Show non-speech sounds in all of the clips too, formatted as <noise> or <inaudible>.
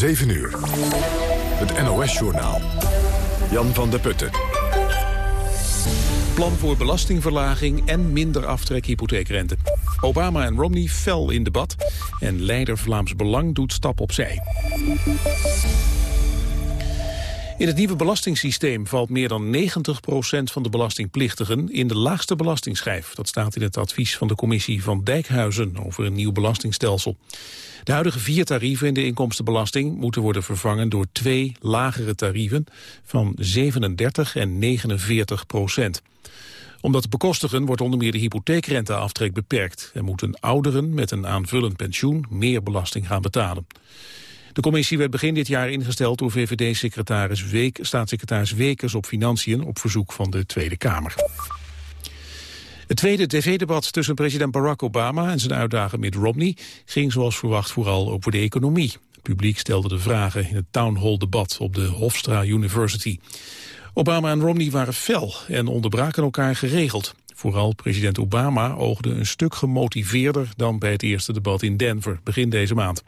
7 uur. Het NOS-journaal. Jan van der Putten. Plan voor belastingverlaging en minder aftrek hypotheekrente. Obama en Romney fel in debat. En leider Vlaams Belang doet stap opzij. In het nieuwe belastingssysteem valt meer dan 90% van de belastingplichtigen in de laagste belastingschijf. Dat staat in het advies van de commissie van Dijkhuizen over een nieuw belastingstelsel. De huidige vier tarieven in de inkomstenbelasting moeten worden vervangen door twee lagere tarieven van 37 en 49 procent. Om dat te bekostigen wordt onder meer de hypotheekrenteaftrek beperkt en moeten ouderen met een aanvullend pensioen meer belasting gaan betalen. De commissie werd begin dit jaar ingesteld door VVD-secretaris Week, staatssecretaris Wekers op Financiën op verzoek van de Tweede Kamer. Het tweede tv-debat tussen president Barack Obama en zijn uitdager Mitt Romney ging zoals verwacht vooral over de economie. Het publiek stelde de vragen in het town hall debat op de Hofstra University. Obama en Romney waren fel en onderbraken elkaar geregeld. Vooral president Obama oogde een stuk gemotiveerder dan bij het eerste debat in Denver begin deze maand.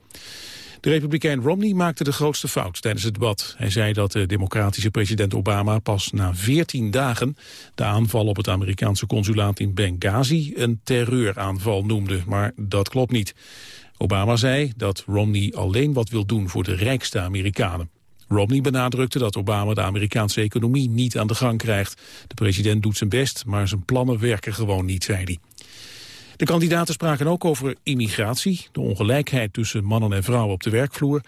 De republikein Romney maakte de grootste fout tijdens het debat. Hij zei dat de democratische president Obama pas na 14 dagen... de aanval op het Amerikaanse consulaat in Benghazi een terreuraanval noemde. Maar dat klopt niet. Obama zei dat Romney alleen wat wil doen voor de rijkste Amerikanen. Romney benadrukte dat Obama de Amerikaanse economie niet aan de gang krijgt. De president doet zijn best, maar zijn plannen werken gewoon niet, zei hij. De kandidaten spraken ook over immigratie, de ongelijkheid tussen mannen en vrouwen op de werkvloer,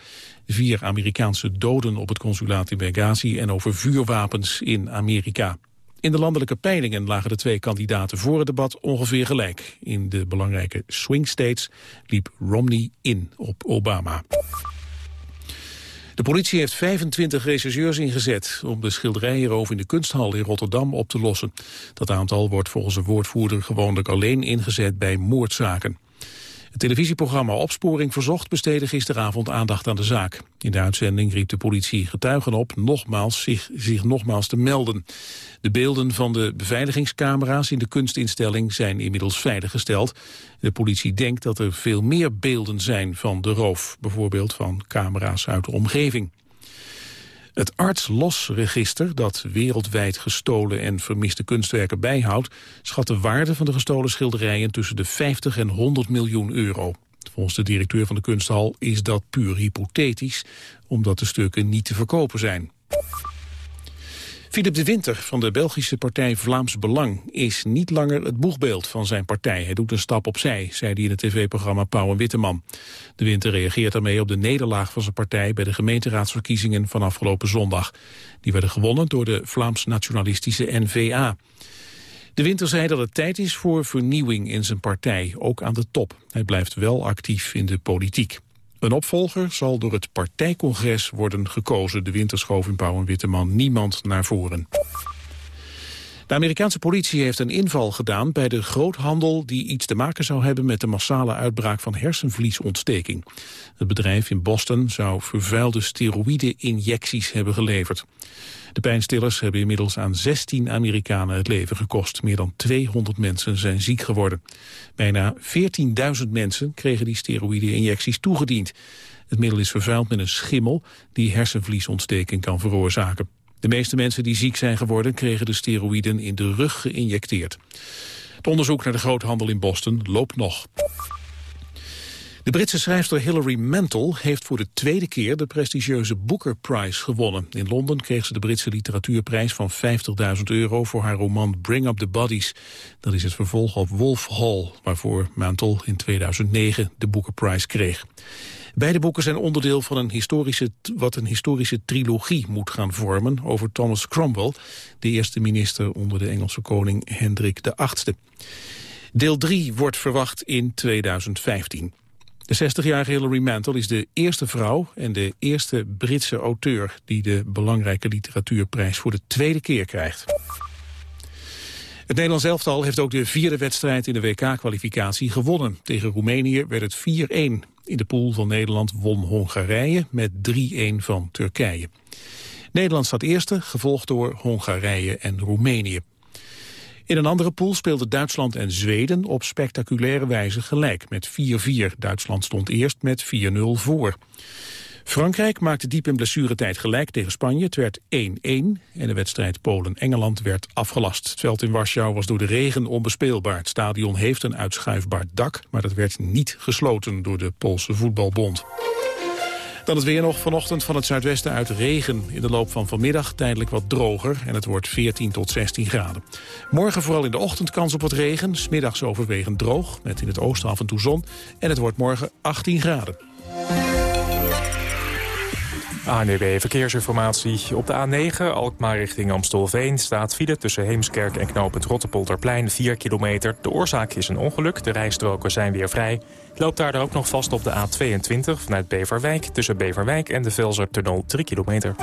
vier Amerikaanse doden op het consulaat in Benghazi en over vuurwapens in Amerika. In de landelijke peilingen lagen de twee kandidaten voor het debat ongeveer gelijk. In de belangrijke swing states liep Romney in op Obama. De politie heeft 25 rechercheurs ingezet om de schilderijroof in de kunsthal in Rotterdam op te lossen. Dat aantal wordt volgens een woordvoerder gewoonlijk alleen ingezet bij moordzaken. Het televisieprogramma Opsporing Verzocht besteedde gisteravond aandacht aan de zaak. In de uitzending riep de politie getuigen op nogmaals zich, zich nogmaals te melden. De beelden van de beveiligingscamera's in de kunstinstelling zijn inmiddels veiliggesteld. De politie denkt dat er veel meer beelden zijn van de roof, bijvoorbeeld van camera's uit de omgeving. Het Arts-Los-register, dat wereldwijd gestolen en vermiste kunstwerken bijhoudt, schat de waarde van de gestolen schilderijen tussen de 50 en 100 miljoen euro. Volgens de directeur van de kunsthal is dat puur hypothetisch, omdat de stukken niet te verkopen zijn. Philip de Winter van de Belgische partij Vlaams Belang is niet langer het boegbeeld van zijn partij. Hij doet een stap opzij, zei hij in het tv-programma Pauw en Witteman. De Winter reageert daarmee op de nederlaag van zijn partij bij de gemeenteraadsverkiezingen van afgelopen zondag. Die werden gewonnen door de Vlaams-nationalistische N-VA. De Winter zei dat het tijd is voor vernieuwing in zijn partij, ook aan de top. Hij blijft wel actief in de politiek. Een opvolger zal door het partijcongres worden gekozen. De winterschoof in Pauw Witteman niemand naar voren. De Amerikaanse politie heeft een inval gedaan bij de groothandel die iets te maken zou hebben met de massale uitbraak van hersenvliesontsteking. Het bedrijf in Boston zou vervuilde steroïde-injecties hebben geleverd. De pijnstillers hebben inmiddels aan 16 Amerikanen het leven gekost. Meer dan 200 mensen zijn ziek geworden. Bijna 14.000 mensen kregen die steroïde-injecties toegediend. Het middel is vervuild met een schimmel die hersenvliesontsteking kan veroorzaken. De meeste mensen die ziek zijn geworden kregen de steroïden in de rug geïnjecteerd. Het onderzoek naar de groothandel in Boston loopt nog. De Britse schrijfster Hilary Mantel heeft voor de tweede keer de prestigieuze Booker Prize gewonnen. In Londen kreeg ze de Britse literatuurprijs van 50.000 euro voor haar roman Bring Up the Bodies. Dat is het vervolg op Wolf Hall, waarvoor Mantel in 2009 de Booker Prize kreeg. Beide boeken zijn onderdeel van een historische, wat een historische trilogie moet gaan vormen over Thomas Cromwell, de eerste minister onder de Engelse koning Hendrik VIII. Deel 3 wordt verwacht in 2015. De 60-jarige Hilary Mantel is de eerste vrouw en de eerste Britse auteur... die de belangrijke literatuurprijs voor de tweede keer krijgt. Het Nederlands elftal heeft ook de vierde wedstrijd in de WK-kwalificatie gewonnen. Tegen Roemenië werd het 4-1. In de pool van Nederland won Hongarije met 3-1 van Turkije. Nederland staat eerste, gevolgd door Hongarije en Roemenië. In een andere pool speelden Duitsland en Zweden op spectaculaire wijze gelijk met 4-4. Duitsland stond eerst met 4-0 voor. Frankrijk maakte diep in blessuretijd gelijk tegen Spanje. Het werd 1-1 en de wedstrijd Polen-Engeland werd afgelast. Het veld in Warschau was door de regen onbespeelbaar. Het stadion heeft een uitschuifbaar dak, maar dat werd niet gesloten door de Poolse voetbalbond. Dan het weer nog vanochtend van het zuidwesten uit regen. In de loop van vanmiddag tijdelijk wat droger en het wordt 14 tot 16 graden. Morgen vooral in de ochtend kans op wat regen. Smiddags overwegend droog, met in het oosten af en toe zon. En het wordt morgen 18 graden. ANEB Verkeersinformatie. Op de A9, Alkmaar richting Amstelveen, staat file tussen Heemskerk en knooppunt Rottepolderplein 4 kilometer. De oorzaak is een ongeluk, de rijstroken zijn weer vrij. Loopt daar ook nog vast op de A22 vanuit Beverwijk... tussen Beverwijk en de Velsertunnel 3 kilometer.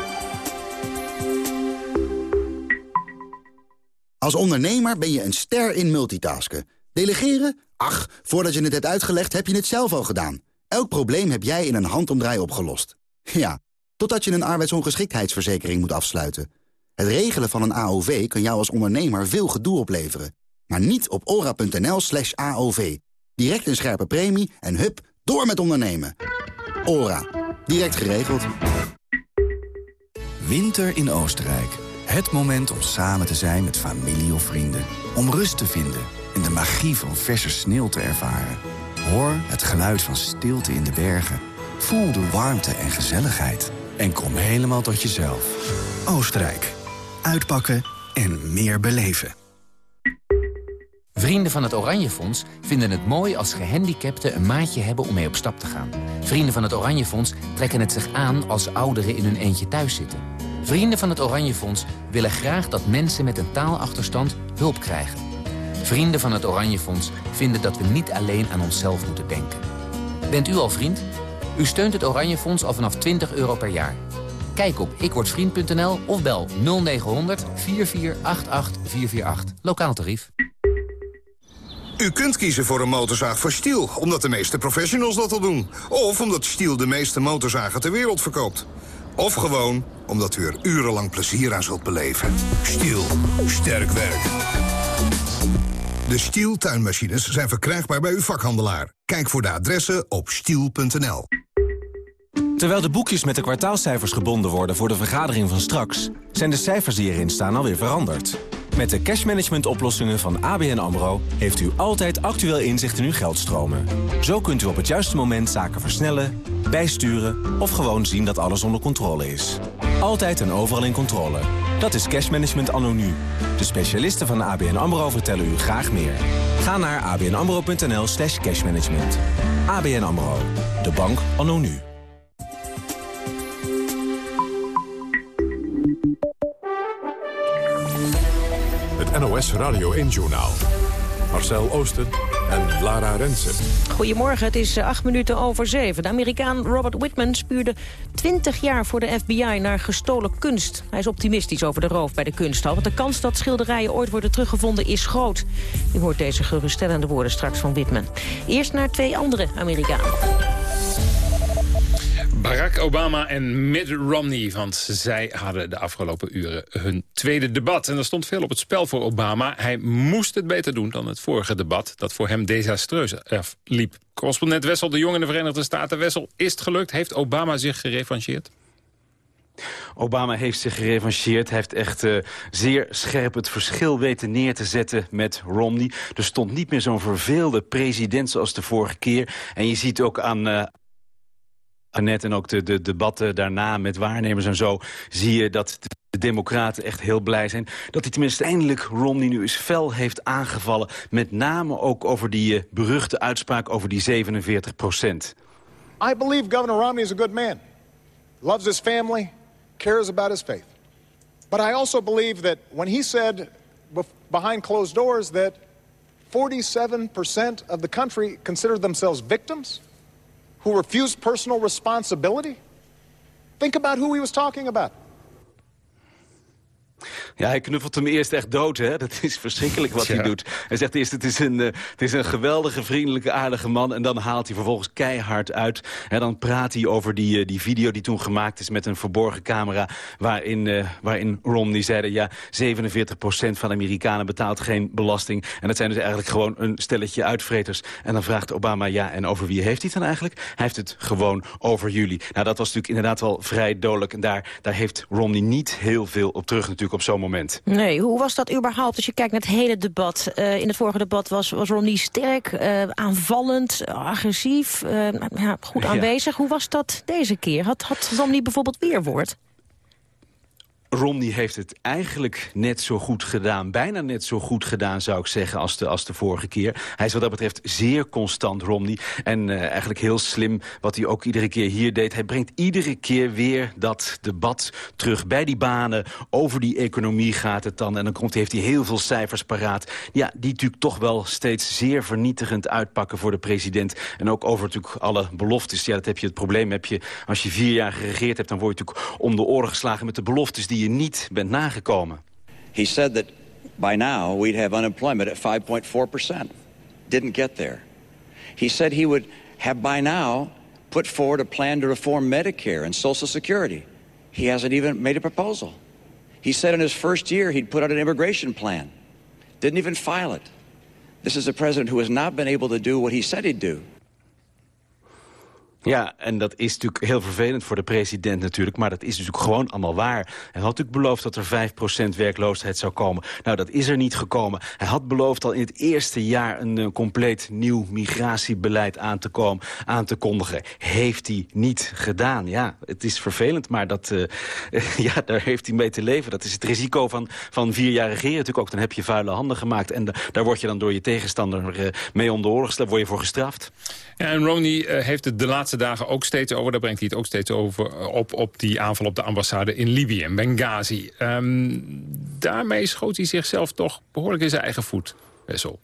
Als ondernemer ben je een ster in multitasken. Delegeren? Ach, voordat je het hebt uitgelegd heb je het zelf al gedaan. Elk probleem heb jij in een handomdraai opgelost. Ja, totdat je een arbeidsongeschiktheidsverzekering moet afsluiten. Het regelen van een AOV kan jou als ondernemer veel gedoe opleveren. Maar niet op ora.nl slash AOV. Direct een scherpe premie en hup, door met ondernemen. Ora. Direct geregeld. Winter in Oostenrijk. Het moment om samen te zijn met familie of vrienden. Om rust te vinden en de magie van verse sneeuw te ervaren. Hoor het geluid van stilte in de bergen. Voel de warmte en gezelligheid. En kom helemaal tot jezelf. Oostenrijk. Uitpakken en meer beleven. Vrienden van het Oranje Fonds vinden het mooi als gehandicapten een maatje hebben om mee op stap te gaan. Vrienden van het Oranje Fonds trekken het zich aan als ouderen in hun eentje thuis zitten. Vrienden van het Oranje Fonds willen graag dat mensen met een taalachterstand hulp krijgen. Vrienden van het Oranje Fonds vinden dat we niet alleen aan onszelf moeten denken. Bent u al vriend? U steunt het Oranje Fonds al vanaf 20 euro per jaar. Kijk op ikwordvriend.nl of bel 0900 4488 448. Lokaal tarief. U kunt kiezen voor een motorzaag voor Stiel, omdat de meeste professionals dat al doen. Of omdat Stiel de meeste motorzagen ter wereld verkoopt. Of gewoon omdat u er urenlang plezier aan zult beleven. Stiel, sterk werk. De Stiel tuinmachines zijn verkrijgbaar bij uw vakhandelaar. Kijk voor de adressen op stiel.nl. Terwijl de boekjes met de kwartaalcijfers gebonden worden voor de vergadering van straks... zijn de cijfers die erin staan alweer veranderd. Met de cashmanagement oplossingen van ABN AMRO... heeft u altijd actueel inzicht in uw geldstromen. Zo kunt u op het juiste moment zaken versnellen, bijsturen... of gewoon zien dat alles onder controle is. Altijd en overal in controle. Dat is cashmanagement anno nu. De specialisten van ABN AMRO vertellen u graag meer. Ga naar abnamro.nl slash cashmanagement. ABN AMRO. De bank anno nu. Het NOS Radio 1-journaal. Marcel Oosten en Lara Rensen. Goedemorgen, het is eh, acht minuten over zeven. De Amerikaan Robert Whitman spuurde 20 jaar voor de FBI naar gestolen kunst. Hij is optimistisch over de roof bij de kunsthal. Want de kans dat schilderijen ooit worden teruggevonden is groot. U hoort deze geruststellende woorden straks van Whitman. Eerst naar twee andere Amerikanen. Barack Obama en Mitt Romney. Want zij hadden de afgelopen uren hun tweede debat. En er stond veel op het spel voor Obama. Hij moest het beter doen dan het vorige debat... dat voor hem desastreus liep. Correspondent Wessel de Jong in de Verenigde Staten. Wessel, is het gelukt? Heeft Obama zich gerevancheerd? Obama heeft zich gerevancheerd. Hij heeft echt uh, zeer scherp het verschil weten neer te zetten met Romney. Er stond niet meer zo'n verveelde president zoals de vorige keer. En je ziet ook aan, uh, net en ook de, de debatten daarna met waarnemers en zo... zie je dat de democraten echt heel blij zijn... dat hij tenminste eindelijk Romney nu eens fel heeft aangevallen. Met name ook over die uh, beruchte uitspraak over die 47 procent. I believe Governor Romney is a good man. Loves his family, cares about his faith. But I also believe that when he said behind closed doors... that 47% of the country consider themselves victims who refused personal responsibility? Think about who he was talking about. Ja, hij knuffelt hem eerst echt dood, hè. Dat is verschrikkelijk wat hij doet. Hij zegt eerst, het is, een, uh, het is een geweldige, vriendelijke, aardige man. En dan haalt hij vervolgens keihard uit. En dan praat hij over die, uh, die video die toen gemaakt is met een verborgen camera... waarin, uh, waarin Romney zei, ja, 47% van de Amerikanen betaalt geen belasting. En dat zijn dus eigenlijk gewoon een stelletje uitvreters. En dan vraagt Obama, ja, en over wie heeft hij het dan eigenlijk? Hij heeft het gewoon over jullie. Nou, dat was natuurlijk inderdaad wel vrij dodelijk. En daar, daar heeft Romney niet heel veel op terug natuurlijk op zo'n moment. Nee, hoe was dat überhaupt als je kijkt naar het hele debat? Uh, in het vorige debat was, was Romney sterk, uh, aanvallend, agressief, uh, ja, goed aanwezig. Ja. Hoe was dat deze keer? Had, had Romney bijvoorbeeld weerwoord? Romney heeft het eigenlijk net zo goed gedaan. Bijna net zo goed gedaan, zou ik zeggen, als de, als de vorige keer. Hij is wat dat betreft zeer constant, Romney. En uh, eigenlijk heel slim wat hij ook iedere keer hier deed. Hij brengt iedere keer weer dat debat terug bij die banen. Over die economie gaat het dan. En dan komt, heeft hij heel veel cijfers paraat. Ja, die natuurlijk toch wel steeds zeer vernietigend uitpakken voor de president. En ook over natuurlijk alle beloftes. Ja, dat heb je het probleem. Heb je, als je vier jaar geregeerd hebt, dan word je natuurlijk om de oren geslagen met de beloftes die je niet bent nagekomen. He said that by now we'd have unemployment at 5.4%. Didn't get there. He said he would have by now put forward a plan to reform Medicare and Social Security. He hasn't even made a proposal. He said in his first year he'd put out an immigration plan. Didn't even file it. This is a president who has not been able to do what he said he'd do. Ja, en dat is natuurlijk heel vervelend voor de president natuurlijk. Maar dat is natuurlijk gewoon allemaal waar. Hij had natuurlijk beloofd dat er 5% werkloosheid zou komen. Nou, dat is er niet gekomen. Hij had beloofd al in het eerste jaar een, een compleet nieuw migratiebeleid aan te, komen, aan te kondigen. Heeft hij niet gedaan. Ja, het is vervelend, maar dat, uh, <laughs> ja, daar heeft hij mee te leven. Dat is het risico van, van vier jaar regeren natuurlijk ook. Dan heb je vuile handen gemaakt. En daar word je dan door je tegenstander uh, mee om de oren word je voor gestraft. En uh, heeft het de laatste dagen ook steeds over... daar brengt hij het ook steeds over op, op die aanval op de ambassade in Libië, in Benghazi. Um, daarmee schoot hij zichzelf toch behoorlijk in zijn eigen voet, Wessel.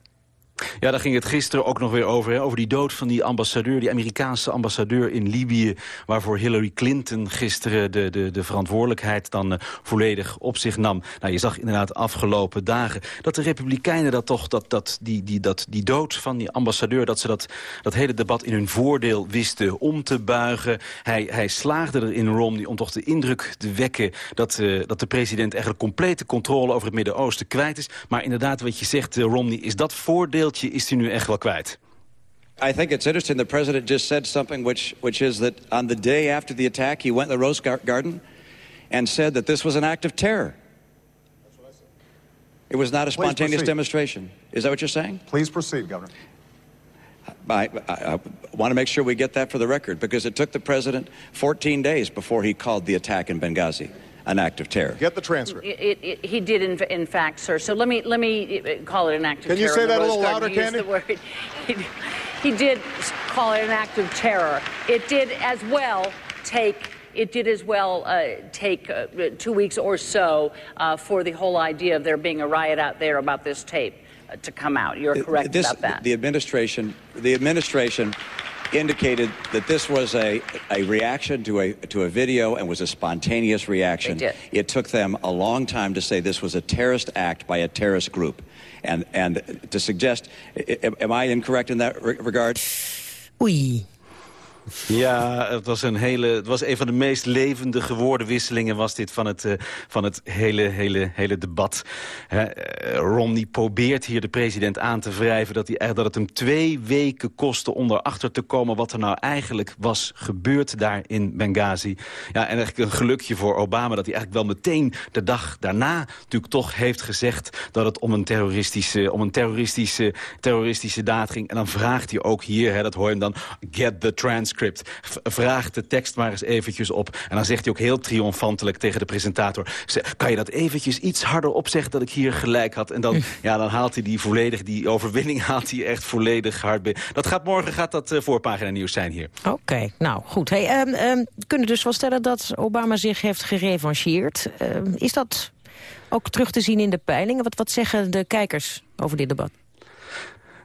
Ja, daar ging het gisteren ook nog weer over. Hè? Over die dood van die ambassadeur, die Amerikaanse ambassadeur in Libië... waarvoor Hillary Clinton gisteren de, de, de verantwoordelijkheid dan uh, volledig op zich nam. Nou, je zag inderdaad afgelopen dagen dat de Republikeinen dat toch... Dat, dat, die, die, dat, die dood van die ambassadeur, dat ze dat, dat hele debat in hun voordeel wisten om te buigen. Hij, hij slaagde er in Romney om toch de indruk te wekken... dat, uh, dat de president eigenlijk complete controle over het Midden-Oosten kwijt is. Maar inderdaad, wat je zegt, uh, Romney, is dat voordeel is hij nu echt wel kwijt. I think it's interesting. The president just said something which, which is that on the day after the attack, he went to the Rose Garden and said that this was an act of terror. That's what I said. It was not a spontaneous demonstration. Is that what you're saying? Please proceed, Governor. I, I, I, want to make sure we get that for the record because it took the president 14 days before he called the attack in Benghazi an act of terror. Get the transcript. It, it, it, he did, in, in, fact, sir. So let me let me uh, call it an act of Can terror. Can you say that a little louder, Candy? He, <laughs> he did call it an act of terror. It did as well take it did as well uh, take uh, two weeks or so uh, for the whole idea of there being a riot out there about this tape uh, to come out. You're correct this, about that. The administration, the administration indicated that this was a, a reaction to a, to a video and was a spontaneous reaction. It took them a long time to say this was a terrorist act by a terrorist group. And, and to suggest, am I incorrect in that regard? Oei. Ja, het was, een hele, het was een van de meest levendige woordenwisselingen... was dit van het, uh, van het hele, hele, hele debat. Uh, Romney probeert hier de president aan te wrijven... Dat, hij, dat het hem twee weken kostte om erachter te komen... wat er nou eigenlijk was gebeurd daar in Benghazi. Ja, en eigenlijk een gelukje voor Obama... dat hij eigenlijk wel meteen de dag daarna natuurlijk toch heeft gezegd... dat het om een terroristische, om een terroristische, terroristische daad ging. En dan vraagt hij ook hier, hè, dat hoor je hem dan... get the transcript Vraag de tekst maar eens eventjes op. En dan zegt hij ook heel triomfantelijk tegen de presentator... kan je dat eventjes iets harder opzeggen dat ik hier gelijk had? En dan, <laughs> ja, dan haalt hij die volledig, die overwinning haalt hij echt volledig hard binnen. Dat gaat morgen gaat dat uh, voorpagina nieuws zijn hier. Oké, okay, nou goed. Hey, um, um, we kunnen dus wel stellen dat Obama zich heeft gerevancheerd. Uh, is dat ook terug te zien in de peilingen? Wat, wat zeggen de kijkers over dit debat?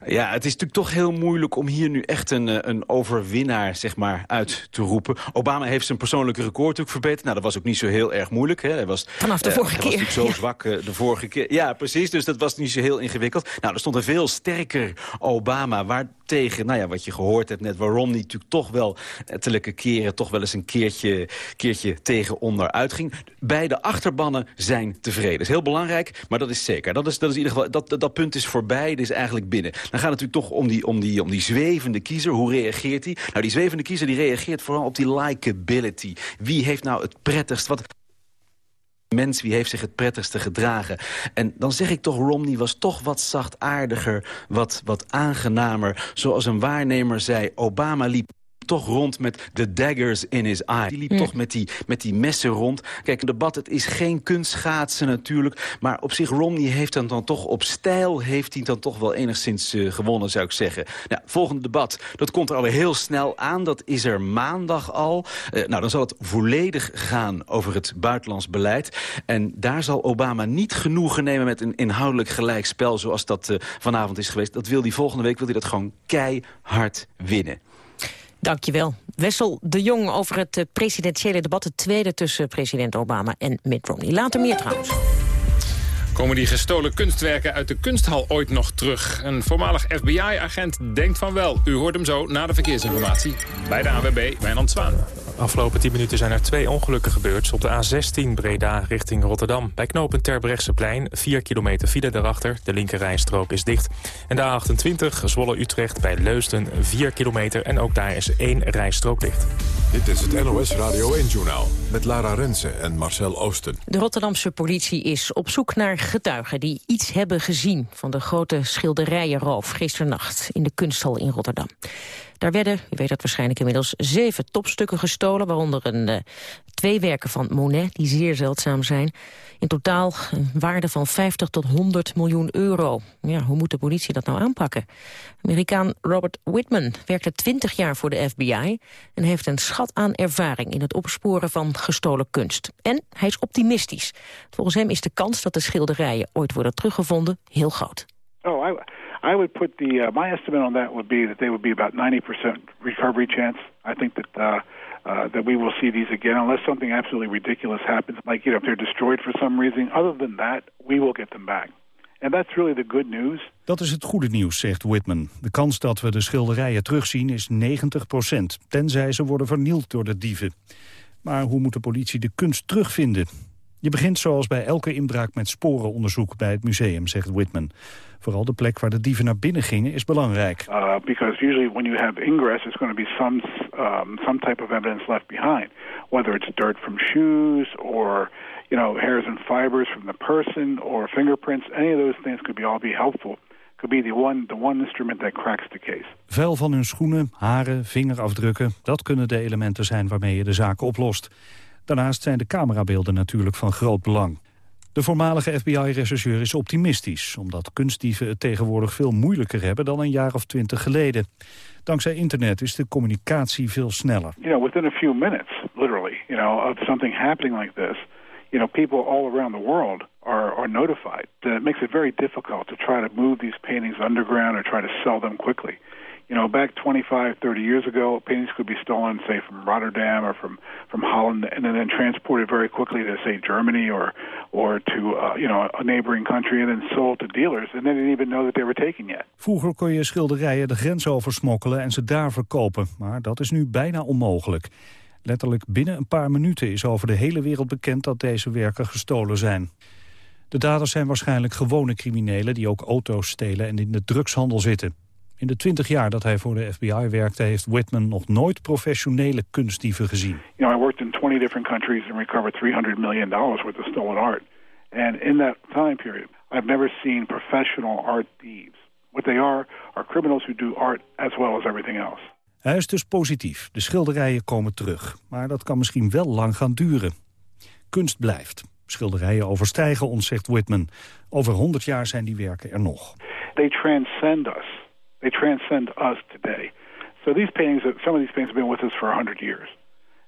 Ja, het is natuurlijk toch heel moeilijk om hier nu echt een, eh, een overwinnaar zeg maar, uit te roepen. Obama heeft zijn persoonlijke record natuurlijk verbeterd. Nou, dat was ook niet zo heel erg moeilijk. Hè. Hij was, Vanaf de vorige hij keer. was natuurlijk zo <laughs> zwak uh, de vorige keer. Ja, precies. Dus dat was niet zo heel ingewikkeld. Nou, er stond een veel sterker Obama... waar tegen, nou ja, wat je gehoord hebt net... waar Romney natuurlijk toch wel ettelijke keren... toch wel eens een keertje, keertje tegen onderuit ging. Beide achterbannen zijn tevreden. Dat is heel belangrijk, maar dat is zeker. Dat is, dat is in ieder geval, dat, dat, dat punt is voorbij, dit is eigenlijk binnen. Dan gaat het natuurlijk toch om die, om, die, om die zwevende kiezer. Hoe reageert hij? Nou, die zwevende kiezer die reageert vooral op die likability. Wie heeft nou het prettigst... Wat mens wie heeft zich het prettigste gedragen. En dan zeg ik toch, Romney was toch wat zachtaardiger, wat, wat aangenamer. Zoals een waarnemer zei, Obama liep toch rond met de daggers in his eye. Die liep Ja. toch met die, met die messen rond. Kijk, een debat, het is geen kunstschaatsen natuurlijk. Maar op zich, Romney heeft dan, dan toch op stijl... heeft hij dan toch wel enigszins eh, gewonnen, zou ik zeggen. Nou, volgende debat, dat komt er alweer heel snel aan. Dat is er maandag al. Eh, nou, dan zal het volledig gaan over het buitenlands beleid. En daar zal Obama niet genoegen nemen met een inhoudelijk gelijkspel... zoals dat eh, vanavond is geweest. Dat wil hij volgende week wil hij dat gewoon keihard winnen. Dankjewel. Wessel de Jong over het eh, presidentiële debat. Het tweede tussen president Obama en Mitt Romney. Later meer trouwens. Komen die gestolen kunstwerken uit de kunsthal ooit nog terug? Een voormalig FBI-agent denkt van wel. U hoort hem zo na de verkeersinformatie. Bij de AWB, Wijnand Zwaan. Afgelopen 10 minuten zijn er twee ongelukken gebeurd. Op de A16 Breda richting Rotterdam. Bij knopen Terbrechtseplein, 4 kilometer file daarachter. De linkerrijstrook is dicht. En de A28 Zwolle-Utrecht bij Leusden, 4 kilometer. En ook daar is één rijstrook dicht. Dit is het NOS Radio 1-journaal met Lara Rensen en Marcel Oosten. De Rotterdamse politie is op zoek naar getuigen die iets hebben gezien van de grote schilderijenroof gisternacht in de kunsthal in Rotterdam. Daar werden, u weet dat waarschijnlijk inmiddels, zeven topstukken gestolen, waaronder een, eh, twee werken van Monet, die zeer zeldzaam zijn. In totaal een waarde van 50 tot 100 miljoen euro. Ja, hoe moet de politie dat nou aanpakken? Amerikaan Robert Whitman werkte 20 jaar voor de FBI... en heeft een schat aan ervaring in het opsporen van gestolen kunst. En hij is optimistisch. Volgens hem is de kans dat de schilderijen ooit worden teruggevonden heel groot. Oh, I, I would put the uh, my estimate on that would be that they would be about ninety percent recovery chance. I think that uh, uh, that we will see these again unless something absolutely ridiculous happens, like you know if they're destroyed for some reason. Other than that, we will get them back, and that's really the good news. Dat is het goede nieuws, zegt Whitman. De kans dat we de schilderijen terugzien is 90 procent, tenzij ze worden vernield door de dieven. Maar hoe moet de politie de kunst terugvinden? Je begint zoals bij elke inbraak met sporenonderzoek bij het museum, zegt Whitman. Vooral de plek waar de dieven naar binnen gingen is belangrijk. Uh, because usually when you have ingress, there's going to be some um, some type of evidence left behind, whether it's dirt from shoes or you know hairs and fibers from the person or fingerprints. Any of those things could be all be helpful. Could be the one the one instrument that cracks the case. Vuil van hun schoenen, haren, vingerafdrukken... dat kunnen de elementen zijn waarmee je de zaak oplost. Daarnaast zijn de camerabeelden natuurlijk van groot belang. De voormalige FBI-rechercheur is optimistisch... omdat kunstdieven het tegenwoordig veel moeilijker hebben dan een jaar of twintig geleden. Dankzij internet is de communicatie veel sneller. You know, within a few minutes, literally, you know, of something happening like this, you know, people all around the world are, are notified. It makes it very difficult to try to move these paintings underground or try to sell them quickly. You know, back 25, 30 years ago, paintings could be stolen, say, from Rotterdam or from, from Holland, and then transported very quickly to, say, Germany or, or to, uh, you know, a neighboring country and then sold to dealers, and they didn't even know that they were taking it. Vroeger kon je schilderijen de grens over smokkelen en ze daar verkopen. Maar dat is nu bijna onmogelijk. Letterlijk binnen een paar minuten is over de hele wereld bekend dat deze werken gestolen zijn. De daders zijn waarschijnlijk gewone criminelen die ook auto's stelen en in de drugshandel zitten. In de twintig jaar dat hij voor de FBI werkte heeft Whitman nog nooit professionele kunstdieven gezien. You know, I worked in 20 different countries and recovered 300 million dollars worth of stolen art. And in that time period, I've never seen professional art thieves. What they are are criminals who do art as well as everything else. Hij is dus positief. De schilderijen komen terug. Maar dat kan misschien wel lang gaan duren. Kunst blijft. Schilderijen overstijgen ons, zegt Whitman. Over 100 jaar zijn die werken er nog. They transcend us. They transcend us today. So these paintings, some of these paintings have been with us for 100 years.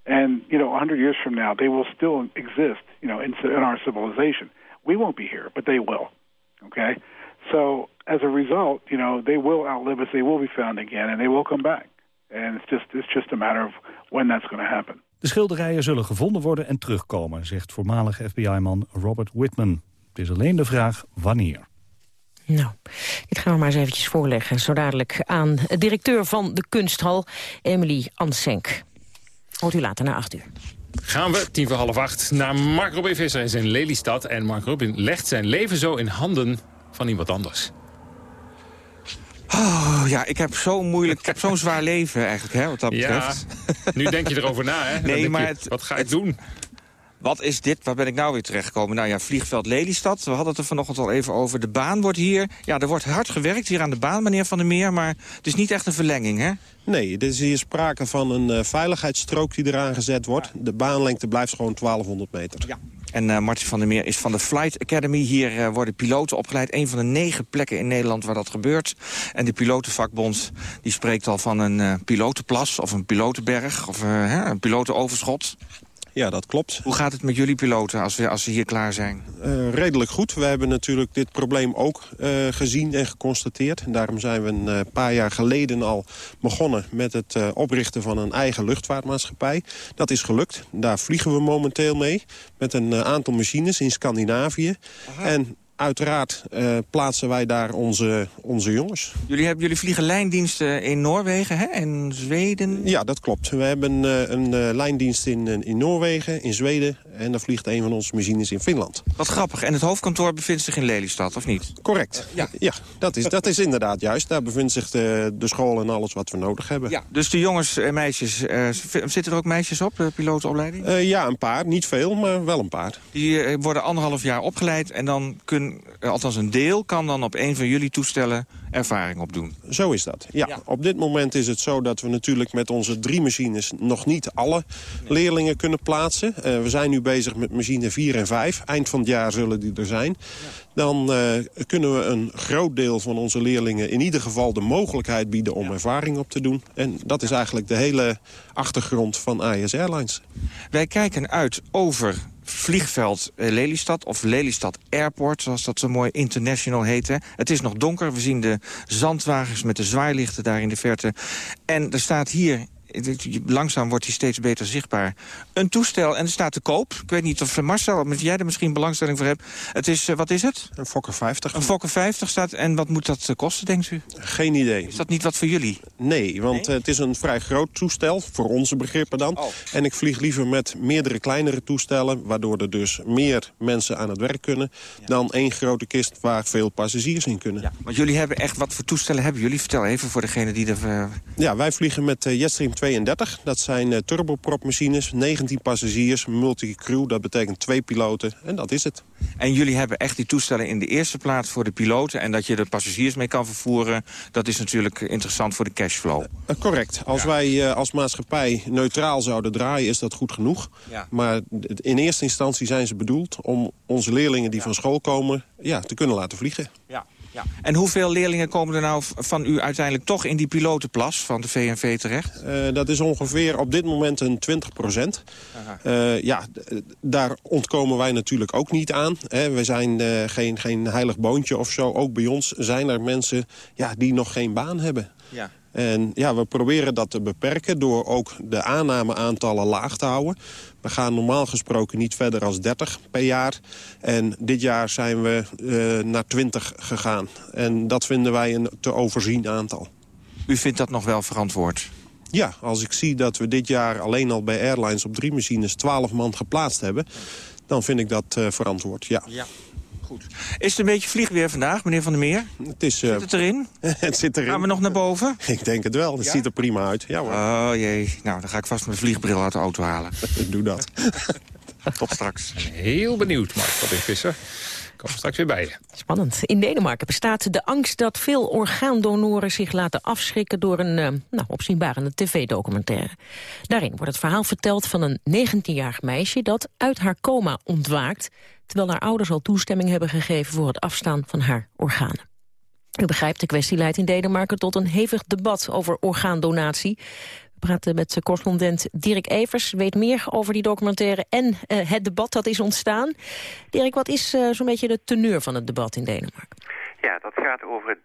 And, you know, 100 years from now, they will still exist, you know, in, in our civilization. We won't be here, but they will. Okay? So as a result, you know, they will outlive us. They will be found again, and they will come back. And it's just it's just a matter of when that's going to happen. De schilderijen zullen gevonden worden en terugkomen, zegt voormalig FBI-man Robert Whitman. Het is alleen de vraag wanneer. Nou, dit gaan we maar eens eventjes voorleggen. Zo dadelijk aan de directeur van de kunsthal, Emily Ansenk. Hoort u later na acht uur. Gaan we, tien voor half acht, naar Mark Robin Visser in zijn Lelystad. En Mark Robin legt zijn leven zo in handen van iemand anders. Oh, ja, ik heb zo'n moeilijk, ik heb zo'n zwaar leven eigenlijk, hè, wat dat betreft. Ja, nu denk je erover na, hè? Dan Nee, maar je, het- wat ga ik doen? Wat is dit? Waar ben ik nou weer terechtgekomen? Nou ja, vliegveld Lelystad. We hadden het er vanochtend al even over. De baan wordt hier... Ja, er wordt hard gewerkt hier aan de baan, meneer Van der Meer. Maar het is niet echt een verlenging, hè? Nee, er is hier sprake van een eh, veiligheidsstrook die eraan gezet wordt. De baanlengte blijft gewoon 1200 meter. Ja. En Martin van der Meer is van de Flight Academy. Hier eh, worden piloten opgeleid. Een van de negen plekken in Nederland waar dat gebeurt. En de pilotenvakbond die spreekt al van een pilotenplas of een pilotenberg of hè, een pilotenoverschot. Ja, dat klopt. Hoe gaat het met jullie piloten als, we, als ze hier klaar zijn? Eh, redelijk goed. We hebben natuurlijk dit probleem ook eh, gezien en geconstateerd. En daarom zijn we een eh, paar jaar geleden al begonnen met het oprichten van een eigen luchtvaartmaatschappij. Dat is gelukt. Daar vliegen we momenteel mee met een aantal machines in Scandinavië. En uiteraard eh, plaatsen wij daar onze, onze jongens. Jullie, hebben, jullie vliegen lijndiensten in Noorwegen hè? en Zweden? Ja, dat klopt. We hebben eh, een eh, lijndienst in, in Noorwegen, in Zweden... en dan vliegt een van onze machines in Finland. Wat grappig. En het hoofdkantoor bevindt zich in Lelystad, of niet? Correct. Ja, ja dat, is, dat is inderdaad juist. Daar bevindt zich de, de school en alles wat we nodig hebben. Ja, dus de jongens en meisjes, zitten er ook meisjes op, de pilotenopleiding? Ja, een paar. Niet veel, maar wel een paar. Die worden anderhalf jaar opgeleid en dan kun, althans een deel kan dan op een van jullie toestellen ervaring opdoen. Zo is dat. Ja, op dit moment is het zo dat we natuurlijk met onze drie machines... nog niet alle leerlingen kunnen plaatsen. Eh, we zijn nu bezig met machine 4 en 5. Eind van het jaar zullen die er zijn. Dan eh, kunnen we een groot deel van onze leerlingen... in ieder geval de mogelijkheid bieden om ervaring op te doen. En dat is eigenlijk de hele achtergrond van AS Airlines. Wij kijken uit over vliegveld eh, Lelystad of Lelystad Airport, zoals dat zo mooi international heet. hè. Het is nog donker, we zien de zandwagens met de zwaailichten daar in de verte. En er staat hier, langzaam wordt hij steeds beter zichtbaar, een toestel en er staat te koop. Ik weet niet of eh, Marcel, of jij er misschien belangstelling voor hebt. Het is, eh, wat is het? Een Fokker 50. Een Fokker 50 staat, en wat moet dat eh, kosten, denkt u? Geen idee. Is dat niet wat voor jullie? Nee, want het is een vrij groot toestel, voor onze begrippen dan. Oh. En ik vlieg liever met meerdere kleinere toestellen... waardoor er dus meer mensen aan het werk kunnen... dan één grote kist waar veel passagiers in kunnen. Ja, Want jullie hebben echt, wat voor toestellen hebben jullie? Vertel even voor degene die er... eh, wij vliegen met eh, Jetstream 32. Dat zijn eh, turboprop-machines, 19 passagiers, multi-crew. Dat betekent twee piloten en dat is het. En jullie hebben echt die toestellen in de eerste plaats voor de piloten... en dat je de passagiers mee kan vervoeren... dat is natuurlijk interessant voor de cashflow. Eh, correct. Als wij eh, als maatschappij neutraal zouden draaien, is dat goed genoeg. Ja. Maar in eerste instantie zijn ze bedoeld om onze leerlingen die van school komen... Ja, te kunnen laten vliegen. Ja, ja. En hoeveel leerlingen komen er nou van u uiteindelijk toch in die pilotenplas van de VNV terecht? Eh, dat is ongeveer op dit moment een 20 procent. Eh, ja, d- daar ontkomen wij natuurlijk ook niet aan. Hè. We zijn eh, geen, geen heilig boontje of zo. Ook bij ons zijn er mensen ja, die nog geen baan hebben. Ja. En ja, we proberen dat te beperken door ook de aannameaantallen laag te houden. We gaan normaal gesproken niet verder als 30 per jaar. En dit jaar zijn we eh, naar 20 gegaan. En dat vinden wij een te overzien aantal. U vindt dat nog wel verantwoord? Ja, als ik zie dat we dit jaar alleen al bij Airlines op drie machines 12 man geplaatst hebben... dan vind ik dat eh, verantwoord, ja. Ja. Goed. Is het een beetje vliegweer vandaag, meneer Van der Meer? Het is, eh, Zit het erin? <laughs> het zit erin. Gaan we nog naar boven? <laughs> Ik denk het wel, het Ja? ziet er prima uit. Ja hoor, Oh jee, nou dan ga ik vast mijn vliegbril uit de auto halen. <laughs> doe dat. Tot straks. Heel benieuwd, Mark Robin Visser. Kom straks weer bij je. Spannend. In Denemarken bestaat de angst dat veel orgaandonoren zich laten afschrikken door een eh, nou, opzienbarende tv-documentaire. Daarin wordt het verhaal verteld van een 19-jarig meisje dat uit haar coma ontwaakt, terwijl haar ouders al toestemming hebben gegeven voor het afstaan van haar organen. U begrijpt, de kwestie leidt in Denemarken tot een hevig debat over orgaandonatie. We praten met correspondent Dirk Evers, weet meer over die documentaire en eh, het debat dat is ontstaan. Dirk, wat is eh, zo'n beetje de teneur van het debat in Denemarken? Ja, dat gaat over het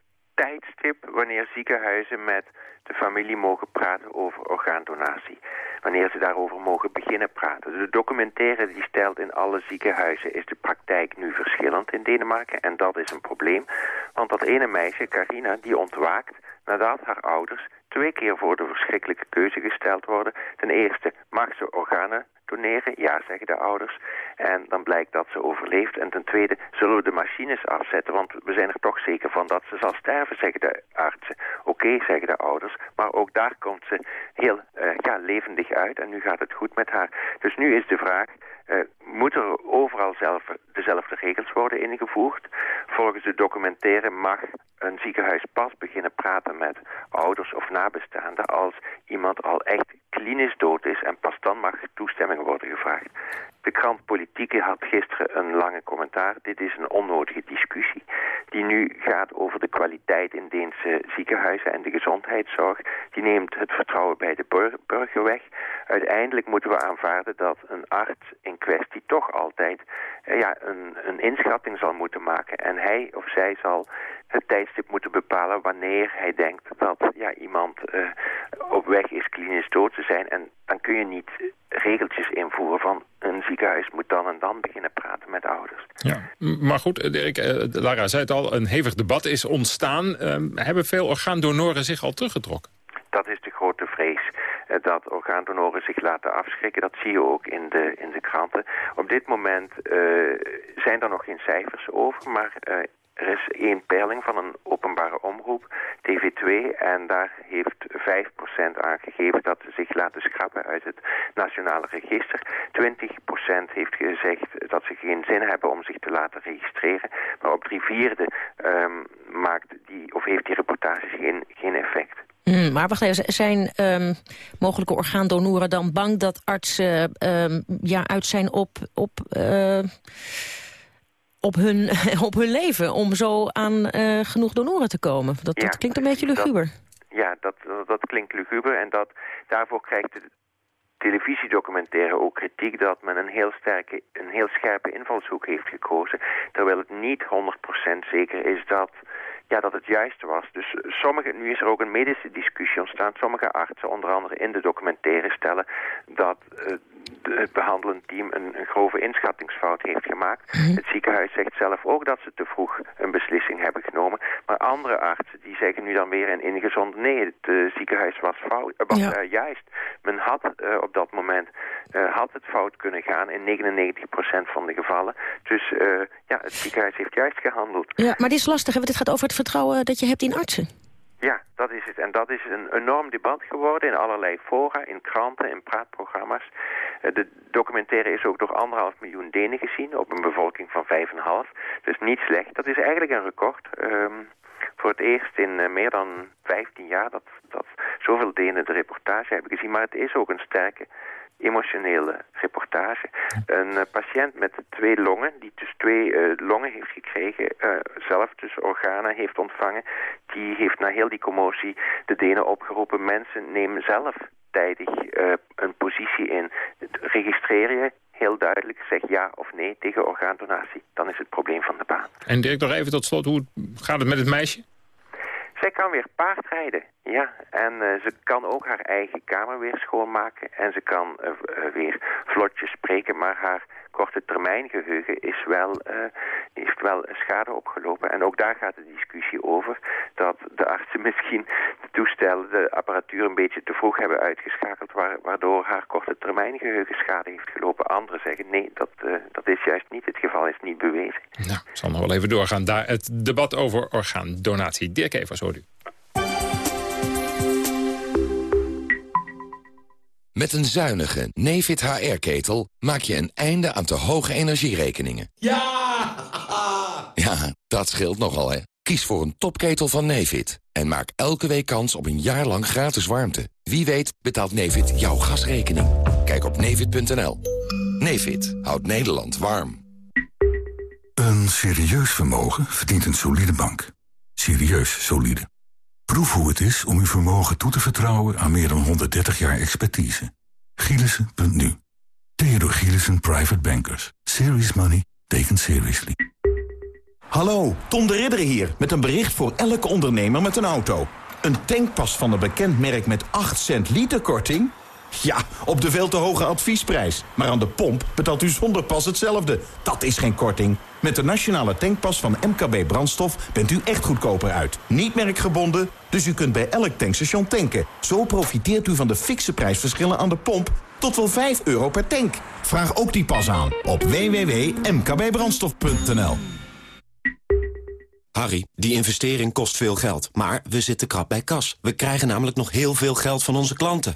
tijdstip wanneer ziekenhuizen met de familie mogen praten over orgaandonatie. Wanneer ze daarover mogen beginnen praten. De documentaire die stelt in alle ziekenhuizen is de praktijk nu verschillend in Denemarken. En dat is een probleem. Want dat ene meisje, Carina, die ontwaakt nadat haar ouders twee keer voor de verschrikkelijke keuze gesteld worden. Ten eerste, mag ze organen doneren? Ja, zeggen de ouders. En dan blijkt dat ze overleeft. En ten tweede, zullen we de machines afzetten? Want we zijn er toch zeker van dat ze zal sterven, zeggen de artsen. Oké, zeggen de ouders. Maar ook daar komt ze heel uh, ja, levendig uit. En nu gaat het goed met haar. Dus nu is de vraag... Uh, moeten er overal zelf dezelfde regels worden ingevoerd? Volgens de documentaire mag een ziekenhuis pas beginnen praten met ouders of nabestaanden als iemand al echt klinisch dood is en pas dan mag toestemming worden gevraagd. De krant Politieke had gisteren een lange commentaar. Dit is een onnodige discussie die nu gaat over de kwaliteit in Deense ziekenhuizen en de gezondheidszorg. Die neemt het vertrouwen bij de burger weg. Uiteindelijk moeten we aanvaarden dat een arts in kwestie toch altijd eh, ja, een, een inschatting zal moeten maken. En hij of zij zal het tijdstip moeten bepalen wanneer hij denkt dat ja, iemand uh, op weg is klinisch dood te zijn. En dan kun je niet regeltjes invoeren van een ziekenhuis moet dan en dan beginnen praten met ouders. Ja, maar goed, eh, Dirk, uh, Lara zei het al, een hevig debat is ontstaan. Uh, hebben veel orgaandonoren zich al teruggetrokken? Dat is de grote vrees dat orgaandonoren zich laten afschrikken. Dat zie je ook in de, in de kranten. Op dit moment uh, zijn er nog geen cijfers over, maar uh, er is één peiling van een openbare omroep, TV2, en daar heeft 5% aangegeven dat ze zich laten schrappen uit het nationale register. 20% heeft gezegd dat ze geen zin hebben om zich te laten registreren. Maar op drie vierde um, maakt die, of heeft die reportage geen, geen effect. Mm, maar wacht zijn um, mogelijke orgaandonoren dan bang dat artsen um, ja, uit zijn op... op uh, op hun, <laughs> op hun leven om zo aan uh, genoeg donoren te komen. Dat, ja, dat klinkt een beetje luguber. Dat, ja, dat, dat klinkt luguber en dat, daarvoor krijgt de televisiedocumentaire ook kritiek dat men een heel, sterke, een heel scherpe invalshoek heeft gekozen. Terwijl het niet 100% zeker is dat ja, dat het juiste was. Dus sommige, nu is er ook een medische discussie ontstaan. Sommige artsen, onder andere in de documentaire, stellen dat uh, het behandelend team een, een, grove inschattingsfout heeft gemaakt. Mm -hmm. Het ziekenhuis zegt zelf ook dat ze te vroeg een beslissing hebben genomen. Maar andere artsen die zeggen nu dan weer in ingezond... nee, het uh, ziekenhuis was, fout, was ja. juist. Men had op dat moment had het fout kunnen gaan in 99% van de gevallen. Dus ja, het ziekenhuis heeft juist gehandeld. Ja, maar dit is lastig, want dit gaat over het vertrouwen dat je hebt in artsen. Ja, dat is het. En dat is een enorm debat geworden in allerlei fora, in kranten, in praatprogramma's. De documentaire is ook door anderhalf miljoen Denen gezien op een bevolking van 5,5. Dus niet slecht. Dat is eigenlijk een record. Um, voor het eerst in uh, meer dan 15 jaar dat, dat zoveel Denen de reportage hebben gezien. Maar het is ook een sterke emotionele reportage. Een uh, patiënt met twee longen, die dus twee uh, longen heeft gekregen, uh, zelf dus organen heeft ontvangen, die heeft na heel die commotie de Denen opgeroepen, mensen nemen zelf tijdig een positie in. Registreer je, heel duidelijk, zeg ja of nee tegen orgaandonatie, dan is het probleem van de baan. En Dirk, nog even tot slot, hoe gaat het met het meisje? Kan weer paardrijden, ja. En uh, ze kan ook haar eigen kamer weer schoonmaken. En ze kan uh, uh, weer vlotjes spreken, maar haar korte termijn geheugen is wel, heeft wel schade opgelopen. En ook daar gaat de discussie over dat de artsen <laughs> misschien de toestellen, de apparatuur een beetje te vroeg hebben uitgeschakeld, waardoor haar korte termijn geheugen schade heeft gelopen. Anderen zeggen nee, dat, dat is juist niet het geval, is niet bewezen. Nou, zal nog wel even doorgaan. Daar het debat over orgaandonatie. Dirk Evers, hoor u. Met een zuinige Nefit HR-ketel maak je een einde aan te hoge energierekeningen. Ja! <laughs> Ja, dat scheelt nogal, hè. Kies voor een topketel van Nefit en maak elke week kans op een jaar lang gratis warmte. Wie weet betaalt Nefit jouw gasrekening. Kijk op nefit.nl. Nefit houdt Nederland warm. Een serieus vermogen verdient een solide bank. Serieus solide. Proef hoe het is om uw vermogen toe te vertrouwen aan meer dan 130 jaar expertise. Gielissen.nu. Theodor Gielissen Private Bankers. Serious money taken seriously. Hallo, Tom de Ridder hier, met een bericht voor elke ondernemer met een auto. Een tankpas van een bekend merk met 8 cent liter korting? Ja, op de veel te hoge adviesprijs. Maar aan de pomp betaalt u zonder pas hetzelfde. Dat is geen korting. Met de nationale tankpas van MKB Brandstof bent u echt goedkoper uit. Niet merkgebonden, dus u kunt bij elk tankstation tanken. Zo profiteert u van de fikse prijsverschillen aan de pomp tot wel 5 euro per tank. Vraag ook die pas aan op www.mkbbrandstof.nl. Harry, die investering kost veel geld, maar we zitten krap bij kas. We krijgen namelijk nog heel veel geld van onze klanten.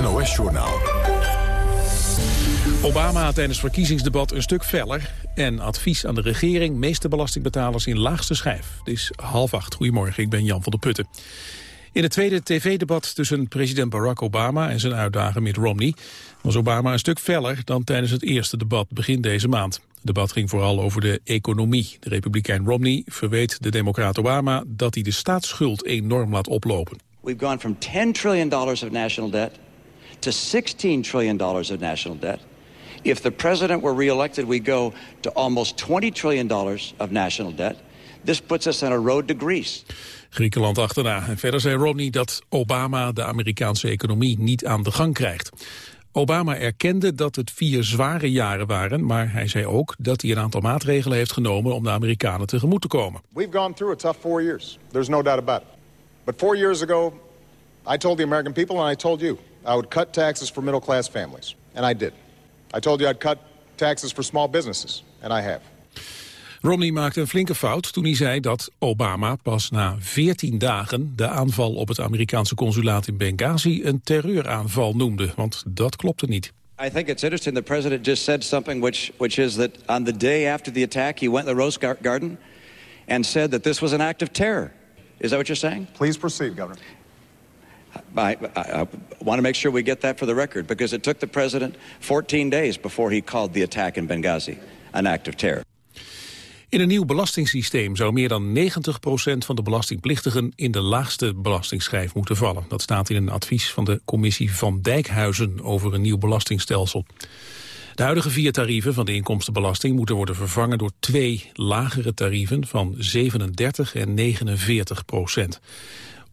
NOS-journaal. Obama tijdens verkiezingsdebat een stuk feller. En advies aan de regering, meeste belastingbetalers in laagste schijf. Het is half acht. Goedemorgen, ik ben Jan van der Putten. In het tweede tv-debat tussen president Barack Obama en zijn uitdager Mitt Romney... was Obama een stuk feller dan tijdens het eerste debat begin deze maand. Het debat ging vooral over de economie. De republikein Romney verweet de democraat Obama dat hij de staatsschuld enorm laat oplopen. We've gone from 10 trillion dollars of national debt to 16 trillion dollars of national debt. If the president were reelected, we go to almost 20 trillion dollars of national debt. This puts us on a road to Greece. Griekenland achterna. En verder zei Romney dat Obama de Amerikaanse economie niet aan de gang krijgt. Obama erkende dat het vier zware jaren waren, maar hij zei ook dat hij een aantal maatregelen heeft genomen om de Amerikanen tegemoet te komen. We've gone through a tough four years. There's no doubt about it. But four years ago, I told the American people and I told you I would cut taxes for middle class families. And I did. I told you I'd cut taxes for small businesses. And I have. Romney maakte een flinke fout toen hij zei dat Obama pas na 14 dagen de aanval op het Amerikaanse consulaat in Benghazi een terreuraanval noemde, want dat klopte niet. I think it's interesting the president just said something which, which is that on the day after the attack he went to the Rose Garden and said that this was an act of terror. Is that what you're saying? Please proceed, Governor. I, want to make sure we get that for the record because it took the president 14 days before he called the attack in Benghazi an act of terror. In een nieuw belastingssysteem zou meer dan 90% van de belastingplichtigen in de laagste belastingsschijf moeten vallen. Dat staat in een advies van de commissie Van Dijkhuizen over een nieuw belastingstelsel. De huidige vier tarieven van de inkomstenbelasting moeten worden vervangen door twee lagere tarieven van 37 en 49 procent.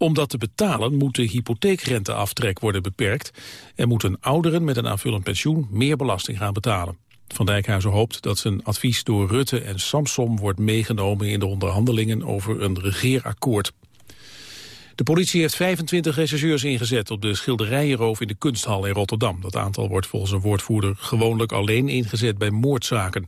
Om dat te betalen moet de hypotheekrenteaftrek worden beperkt en moeten ouderen met een aanvullend pensioen meer belasting gaan betalen. Van Dijkhuizen hoopt dat zijn advies door Rutte en Samsom wordt meegenomen in de onderhandelingen over een regeerakkoord. De politie heeft 25 rechercheurs ingezet op de schilderijenroof in de kunsthal in Rotterdam. Dat aantal wordt volgens een woordvoerder gewoonlijk alleen ingezet bij moordzaken.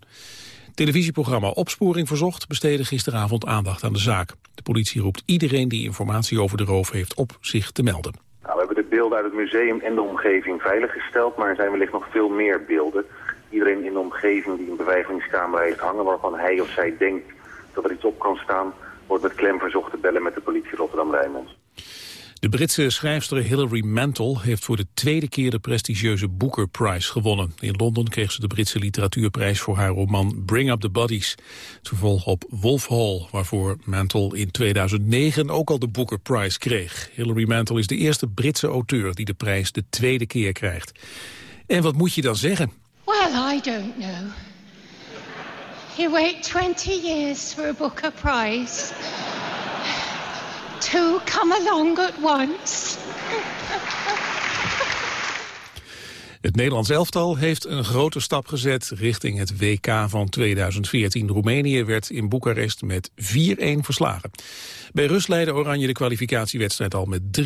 Televisieprogramma Opsporing Verzocht besteedde gisteravond aandacht aan de zaak. De politie roept iedereen die informatie over de roof heeft op zich te melden. Nou, we hebben de beelden uit het museum en de omgeving veiliggesteld, maar er zijn wellicht nog veel meer beelden. Iedereen in de omgeving die een beveiligingscamera heeft hangen waarvan hij of zij denkt dat er iets op kan staan, wordt met klem verzocht te bellen met de politie Rotterdam-Rijnmond. De Britse schrijfster Hilary Mantel heeft voor de tweede keer de prestigieuze Booker Prize gewonnen. In Londen kreeg ze de Britse literatuurprijs voor haar roman Bring Up the Bodies. Het vervolg op Wolf Hall, waarvoor Mantel in 2009 ook al de Booker Prize kreeg. Hilary Mantel is de eerste Britse auteur die de prijs de tweede keer krijgt. En wat moet je dan zeggen? Well, I don't know. You wait 20 years for a Booker Prize. Two come along at once. Het Nederlands elftal heeft een grote stap gezet richting het WK van 2014. Roemenië werd in Boekarest met 4-1 verslagen. Bij rust leidde Oranje de kwalificatiewedstrijd al met 3-1.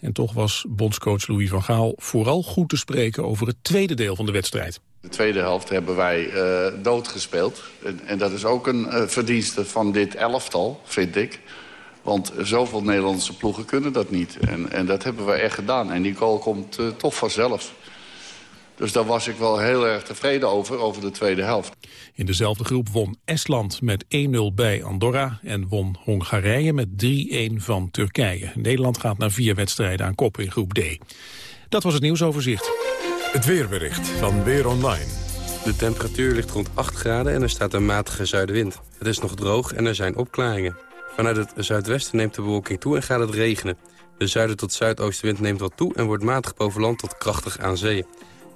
En toch was bondscoach Louis van Gaal vooral goed te spreken over het tweede deel van de wedstrijd. De tweede helft hebben wij uh, doodgespeeld. En, en, dat is ook een uh, verdienste van dit elftal, vind ik. Want zoveel Nederlandse ploegen kunnen dat niet. En, en dat hebben we echt gedaan. En die goal komt uh, toch vanzelf. Dus daar was ik wel heel erg tevreden over, over de tweede helft. In dezelfde groep won Estland met 1-0 bij Andorra... en won Hongarije met 3-1 van Turkije. Nederland gaat naar vier wedstrijden aan kop in groep D. Dat was het nieuwsoverzicht. Het weerbericht van Weer Online. De temperatuur ligt rond 8 graden en er staat een matige zuidenwind. Het is nog droog en er zijn opklaringen. Vanuit het zuidwesten neemt de bewolking toe en gaat het regenen. De zuiden tot zuidoostenwind neemt wat toe en wordt matig boven land tot krachtig aan zee.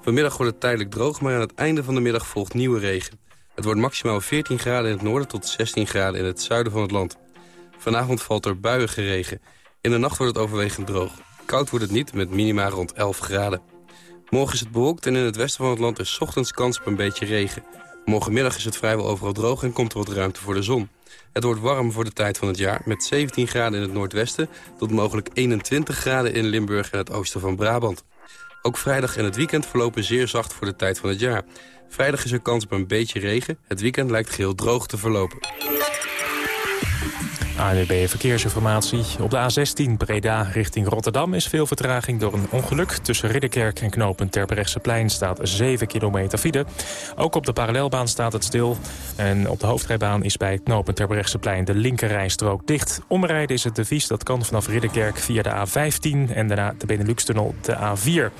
Vanmiddag wordt het tijdelijk droog, maar aan het einde van de middag volgt nieuwe regen. Het wordt maximaal 14 graden in het noorden tot 16 graden in het zuiden van het land. Vanavond valt er buiige regen. In de nacht wordt het overwegend droog. Koud wordt het niet, met minima rond 11 graden. Morgen is het bewolkt en in het westen van het land is ochtends kans op een beetje regen. Morgenmiddag is het vrijwel overal droog en komt er wat ruimte voor de zon. Het wordt warm voor de tijd van het jaar, met 17 graden in het noordwesten... tot mogelijk 21 graden in Limburg en het oosten van Brabant. Ook vrijdag en het weekend verlopen zeer zacht voor de tijd van het jaar. Vrijdag is er kans op een beetje regen. Het weekend lijkt geheel droog te verlopen. ANWB Verkeersinformatie. Op de A16 Breda richting Rotterdam is veel vertraging door een ongeluk. Tussen Ridderkerk en knooppunt Terbrechtseplein staat 7 kilometer file. Ook op de parallelbaan staat het stil. En op de hoofdrijbaan is bij knooppunt Terbrechtseplein de linkerrijstrook dicht. Omrijden is het devies, dat kan vanaf Ridderkerk via de A15 en daarna de Benelux-tunnel de A4.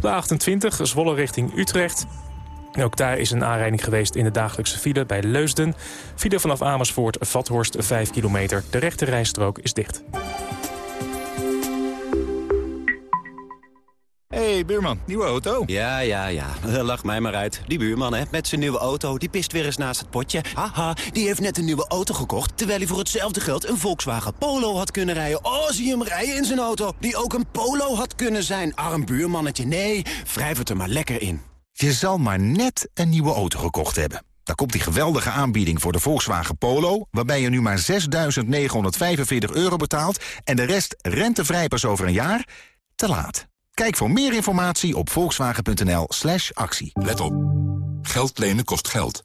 De A28 Zwolle richting Utrecht. Ook daar is een aanrijding geweest in de dagelijkse file bij Leusden. File vanaf Amersfoort, Vathorst 5 kilometer. De rechte rijstrook is dicht. hey, buurman, nieuwe auto? Ja, ja, ja. <laughs> Lach mij maar uit. Die buurman, hè, met zijn nieuwe auto, die pist weer eens naast het potje. Haha, die heeft net een nieuwe auto gekocht... terwijl hij voor hetzelfde geld een Volkswagen Polo had kunnen rijden. Oh, zie hem rijden in zijn auto, die ook een Polo had kunnen zijn. Arm buurmannetje, nee, wrijf het er maar lekker in. Je zal maar net een nieuwe auto gekocht hebben. Daar komt die geweldige aanbieding voor de Volkswagen Polo... waarbij je nu maar 6.945 euro betaalt... en de rest rentevrij pas over een jaar? Te laat. Kijk voor meer informatie op volkswagen.nl slash actie. Let op. Geld lenen kost geld.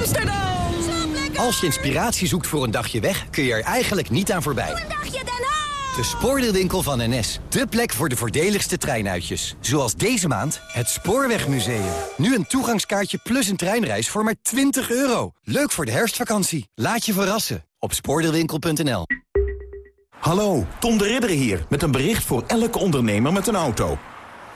Amsterdam! Als je inspiratie zoekt voor een dagje weg, kun je er eigenlijk niet aan voorbij. Een dagje Den Haag! De spoordeelwinkel van NS. De plek voor de voordeligste treinuitjes. Zoals deze maand het Spoorwegmuseum. Nu een toegangskaartje plus een treinreis voor maar 20 euro. Leuk voor de herfstvakantie. Laat je verrassen op spoordeelwinkel.nl. Hallo, Tom de Ridder hier met een bericht voor elke ondernemer met een auto.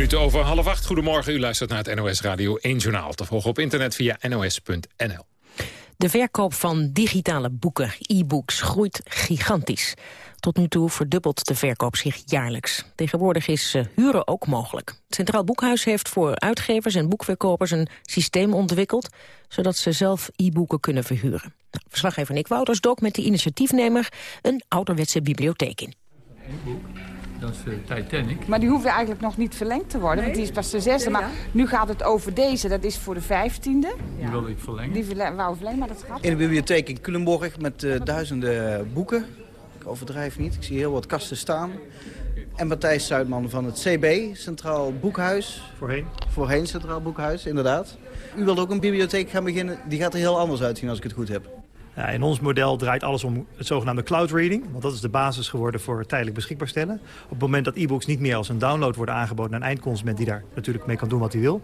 minuten over half acht. Goedemorgen, u luistert naar het NOS Radio 1 Journaal. Te volgen op internet via nos.nl. De verkoop van digitale boeken, e-books, groeit gigantisch. Tot nu toe verdubbelt de verkoop zich jaarlijks. Tegenwoordig is uh, huren ook mogelijk. Het Centraal Boekhuis heeft voor uitgevers en boekverkopers een systeem ontwikkeld... zodat ze zelf e-boeken kunnen verhuren. Nou, verslaggever Nick Wouters dook met de initiatiefnemer een ouderwetse bibliotheek in. Dat is de Titanic. Maar die hoeft eigenlijk nog niet verlengd te worden, Nee. want die is pas de zesde. Maar nu gaat het over deze, dat is voor de vijftiende. Die wilde ik verlengen. Die verle- wou verlengen, maar dat gaat. In de bibliotheek in Culemborg met eh, duizenden boeken. Ik overdrijf niet. Ik zie heel wat kasten staan. En Matthijs Zuidman van het CB, Centraal Boekhuis. Voorheen? Voorheen Centraal Boekhuis, inderdaad. U wilt ook een bibliotheek gaan beginnen. Die gaat er heel anders uitzien als ik het goed heb. In ons model draait alles om het zogenaamde cloud reading. Want dat is de basis geworden voor tijdelijk beschikbaar stellen. Op het moment dat e-books niet meer als een download worden aangeboden... aan een eindconsument die daar natuurlijk mee kan doen wat hij wil...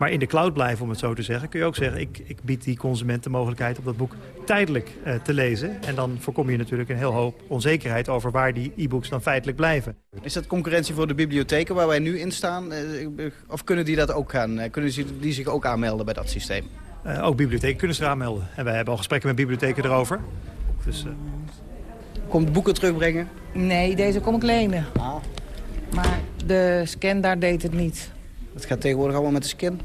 Maar in de cloud blijven, om het zo te zeggen, kun je ook zeggen... ik, ik bied die consument de mogelijkheid om dat boek tijdelijk uh, te lezen. En dan voorkom je natuurlijk een heel hoop onzekerheid over waar die e-books dan feitelijk blijven. Is dat concurrentie voor de bibliotheken waar wij nu in staan? Uh, of kunnen die dat ook gaan? Uh, kunnen die zich ook aanmelden bij dat systeem? Ook bibliotheken kunnen zich aanmelden. En wij hebben al gesprekken met bibliotheken erover. Dus, Komt boeken terugbrengen? Nee, deze kom ik lenen. Ah. Maar de scan daar deed het niet. Het gaat tegenwoordig allemaal met de scan?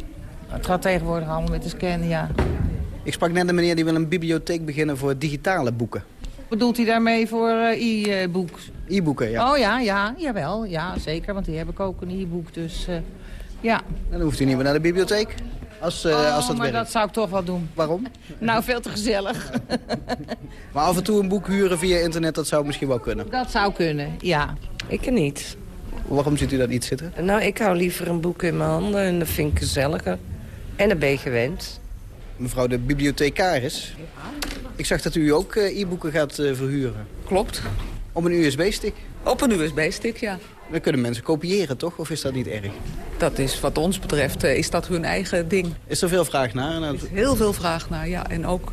Het gaat tegenwoordig allemaal met de scan, ja. Ik sprak net een meneer die wil een bibliotheek beginnen voor digitale boeken. Bedoelt hij daarmee voor uh, e-books? E-boeken, ja. Oh ja, ja, jawel. Ja, zeker, want die heb ik ook een e-book, dus uh, ja. Dan hoeft u niet meer naar de bibliotheek. Als, uh, oh, als dat maar werkt. dat zou ik toch wel doen. Waarom? <laughs> nou, veel te gezellig. <laughs> maar af en toe een boek huren via internet, dat zou misschien wel kunnen. Dat zou kunnen, ja. Ik niet. Waarom ziet u dat niet zitten? Nou, ik hou liever een boek in mijn handen en dat vind ik gezelliger. En dat ben je gewend. Mevrouw de bibliothecaris, ik zag dat u ook uh, e-boeken gaat uh, verhuren. Klopt. Op een USB-stick? Op een USB-stick, ja. Dan kunnen mensen kopiëren, toch? Of is dat niet erg? Dat is wat ons betreft, uh, is dat hun eigen ding. Is er veel vraag naar? Er is heel veel vraag naar, ja. En ook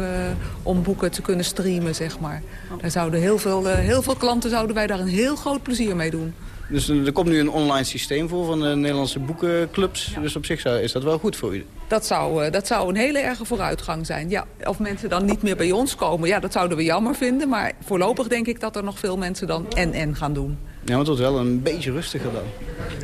om boeken te kunnen streamen, zeg maar. Daar zouden heel veel, heel veel klanten zouden wij daar een heel groot plezier mee doen. Dus er komt nu een online systeem voor van de Nederlandse boekenclubs. Ja. Dus op zich zou, is dat wel goed voor u? Dat zou, dat zou een hele erge vooruitgang zijn. Ja, of mensen dan niet meer bij ons komen, ja, dat zouden we jammer vinden. Maar voorlopig denk ik dat er nog veel mensen dan en-en gaan doen. Ja, want het wordt wel een beetje rustiger dan.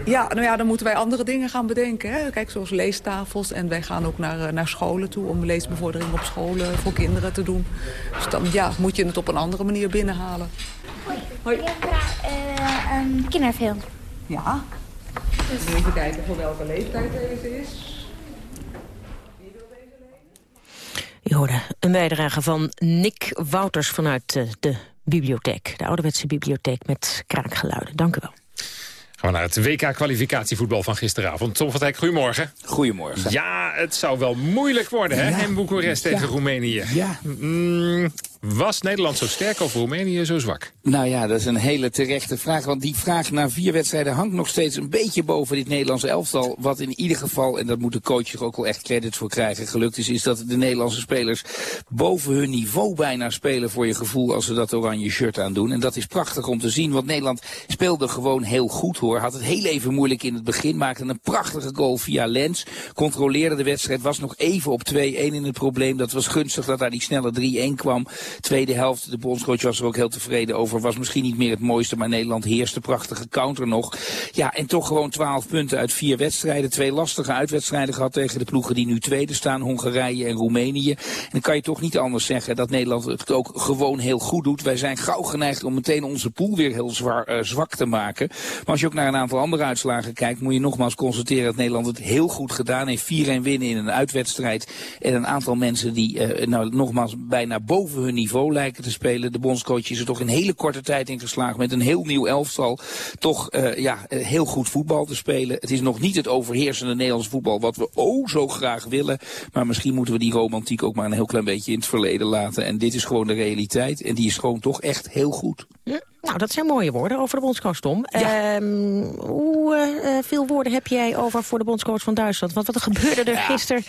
Ja, nou ja, dan moeten wij andere dingen gaan bedenken. Hè? Kijk, zoals leestafels. En wij gaan ook naar, naar scholen toe om leesbevordering op scholen voor kinderen te doen. Dus dan ja, moet je het op een andere manier binnenhalen. Hoi. Hoi. Een kinderfilm. Ja. Dus... Even kijken voor welke leeftijd deze is. Je hoorde een bijdrage van Nick Wouters vanuit de bibliotheek. De ouderwetse bibliotheek met kraakgeluiden. Dank u wel. Gaan we naar het WK-kwalificatievoetbal van gisteravond. Tom van Dijk, goedemorgen. Goedemorgen. Ja, het zou wel moeilijk worden, hè? Ja. In Boekarest tegen. Roemenië. Ja. Mm, was Nederland zo sterk of Roemenië zo zwak? Nou ja, dat is een hele terechte vraag. Want die vraag na vier wedstrijden hangt nog steeds een beetje boven dit Nederlandse elftal. Wat in ieder geval, en dat moet de coach ook wel echt credit voor krijgen, gelukt is, is dat de Nederlandse spelers boven hun niveau bijna spelen voor je gevoel als ze dat oranje shirt aandoen. En dat is prachtig om te zien, want Nederland speelde gewoon heel goed hoor. Had het heel even moeilijk in het begin, maakte een prachtige goal via Lens. Controleerde de wedstrijd, was nog even op 2-1 in het probleem. Dat was gunstig dat daar die snelle 3-1 kwam. Tweede helft, de bondscoach was er ook heel tevreden over. Was misschien niet meer het mooiste, maar Nederland heerste. Prachtige counter nog. Ja, en toch gewoon 12 punten uit vier wedstrijden. Twee lastige uitwedstrijden gehad tegen de ploegen die nu tweede staan. Hongarije en Roemenië. En dan kan je toch niet anders zeggen dat Nederland het ook gewoon heel goed doet. Wij zijn gauw geneigd om meteen onze pool weer heel zwaar, uh, zwak te maken. Maar als je ook naar een aantal andere uitslagen kijkt, moet je nogmaals constateren dat Nederland het heel goed gedaan heeft. 4-1 winnen in een uitwedstrijd. En een aantal mensen die uh, nou, nogmaals bijna boven hun niveau lijken te spelen. De bondscoach is er toch in hele korte tijd in geslaagd met een heel nieuw elftal. Toch uh, ja, heel goed voetbal te spelen. Het is nog niet het overheersende Nederlands voetbal wat we oh zo graag willen. Maar misschien moeten we die romantiek ook maar een heel klein beetje in het verleden laten. En dit is gewoon de realiteit. En die is gewoon toch echt heel goed. Ja. Nou, dat zijn mooie woorden over de bondscoach, Tom. Ja. Um, hoe uh, veel woorden heb jij over voor de bondscoach van Duitsland? Want wat gebeurde er ja, gisteren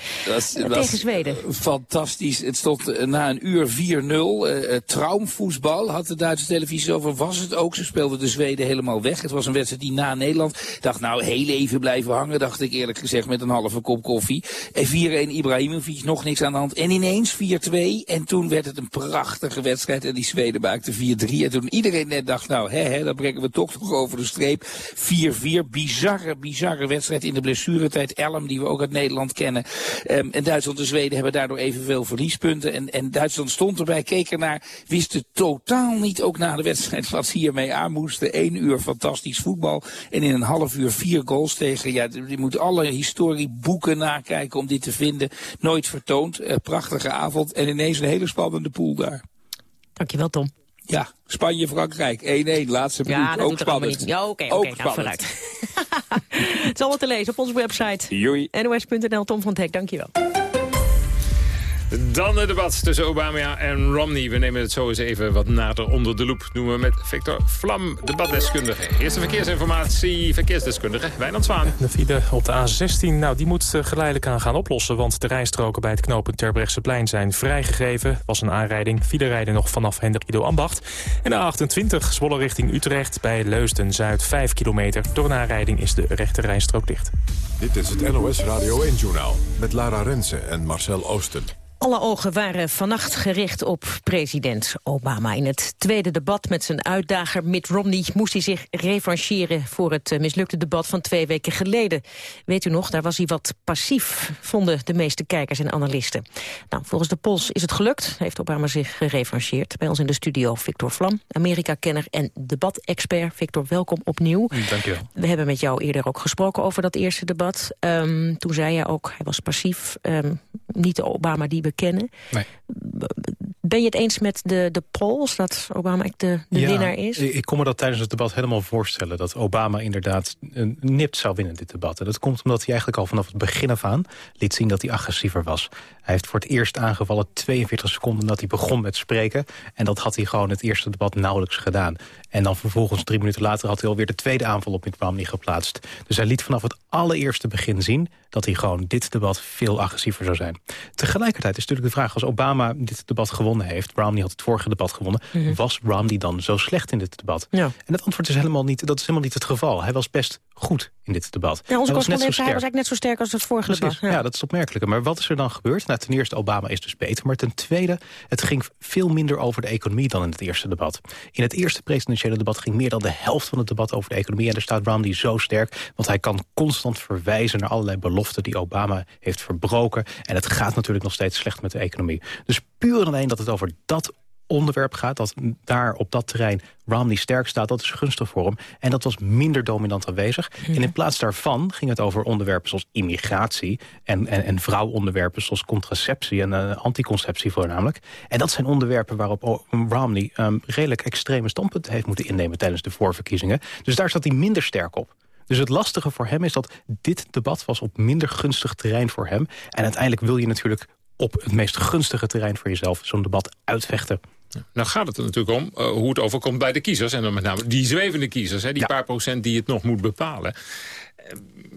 tegen Zweden? Fantastisch. Het stond na een uur 4-0. Uh, traumvoetbal had de Duitse televisie over. Was het ook. Ze speelden de Zweden helemaal weg. Het was een wedstrijd die na Nederland... dacht nou, heel even blijven hangen, dacht ik eerlijk gezegd met een halve kop koffie. En 4-1 Ibrahimovic, nog niks aan de hand. En ineens 4-2. En toen werd het een prachtige wedstrijd. En die Zweden maakten 4-3. En toen iedereen net dacht, nou, hè, hè, dan brengen we toch nog over de streep. 4-4, bizarre, bizarre wedstrijd in de blessuretijd. Elm, die we ook uit Nederland kennen. Um, en Duitsland en Zweden hebben daardoor evenveel verliespunten. En, en Duitsland stond erbij, keek ernaar, wist het totaal niet, ook na de wedstrijd, <laughs> wat ze hiermee aan moesten. Eén uur fantastisch voetbal en in een half uur vier goals tegen. Ja, je moet alle historieboeken nakijken om dit te vinden. Nooit vertoond, uh, prachtige avond en ineens een hele spannende pool daar. Dankjewel, Tom. Ja, Spanje-Frankrijk, 1-1, laatste minuut. Ja, ook spannend. niet. Ja, oké, Ook oké, nou vooruit. <laughs> Het is allemaal te lezen op onze website. NOS.nl, Tom van Hek, dankjewel. Dan het debat tussen Obama en Romney. We nemen het zo eens even wat nader onder de loep. Doen we met Victor Vlam, debatdeskundige. Eerste verkeersinformatie, verkeersdeskundige. Wijnand Zwaan. De file op de A16, nou, die moet eh, geleidelijk aan gaan oplossen... want de rijstroken bij het knooppunt Terbrechtseplein zijn vrijgegeven. was een aanrijding. File rijden nog vanaf Hendrikido Ambacht. En de A28, Zwolle richting Utrecht bij Leusden-Zuid, 5 kilometer. Door een aanrijding is de rechte rijstrook dicht. Dit is het NOS Radio 1-journaal met Lara Rensen en Marcel Oosten. Alle ogen waren vannacht gericht op president Obama. In het tweede debat met zijn uitdager Mitt Romney... moest hij zich revancheren voor het eh, mislukte debat van twee weken geleden. Weet u nog, daar was hij wat passief, vonden de meeste kijkers en analisten. Nou, volgens de polls is het gelukt, heeft Obama zich gerevancheerd. Bij ons in de studio Victor Vlam, Amerika-kenner en debatexpert. Victor, welkom opnieuw. Dank je wel. We hebben met jou eerder ook gesproken over dat eerste debat. Ehm, toen zei je ook, hij was passief, ehm, niet de Obama die we kennen. Nee. Ben je het eens met de, de polls dat Obama echt de, de Ja, winnaar is? Ik, kon me dat tijdens het debat helemaal voorstellen... dat Obama inderdaad een nipt zou winnen, dit debat. En dat komt omdat hij eigenlijk al vanaf het begin af aan... liet zien dat hij agressiever was. Hij heeft voor het eerst aangevallen 42 seconden dat hij begon met spreken. En dat had hij gewoon het eerste debat nauwelijks gedaan. En dan vervolgens drie minuten later had hij alweer de tweede aanval op Mitt Romney geplaatst. Dus hij liet vanaf het allereerste begin zien dat hij gewoon dit debat veel agressiever zou zijn. Tegelijkertijd is natuurlijk de vraag, als Obama dit debat gewonnen heeft... Romney had het vorige debat gewonnen... Mhm. was Romney dan zo slecht in dit debat? Ja. En het antwoord is helemaal niet, dat is helemaal niet het geval. Hij was best goed in dit debat. Ja, onze hij was net correspondent zo was eigenlijk net zo sterk als het vorige Precies, debat. ja. dat is opmerkelijk. Maar wat is er dan gebeurd? Nou, ten eerste, Obama is dus beter. Maar ten tweede, het ging veel minder over de economie dan in het eerste debat. In het eerste presidentiële debat ging meer dan de helft van het debat over de economie. En daar staat Romney zo sterk, want hij kan constant verwijzen naar allerlei beloften die Obama heeft verbroken. En het gaat natuurlijk nog steeds slecht met de economie. Dus puur en alleen dat het over dat onderwerp gaat... dat daar op dat terrein Romney sterk staat, dat is gunstig voor hem. En dat was minder dominant aanwezig. En in plaats daarvan ging het over onderwerpen zoals immigratie... en, en, en vrouwonderwerpen zoals contraceptie en eh, anticonceptie voornamelijk. En dat zijn onderwerpen waarop Romney ehm, redelijk extreme standpunten heeft moeten innemen... tijdens de voorverkiezingen. Dus daar zat hij minder sterk op. Dus het lastige voor hem is dat dit debat was op minder gunstig terrein voor hem. En uiteindelijk wil je natuurlijk op het meest gunstige terrein voor jezelf zo'n debat uitvechten. Nou gaat het er natuurlijk om eh, hoe het overkomt bij de kiezers. En dan met name die zwevende kiezers, hè, die paar procent die het nog moet bepalen.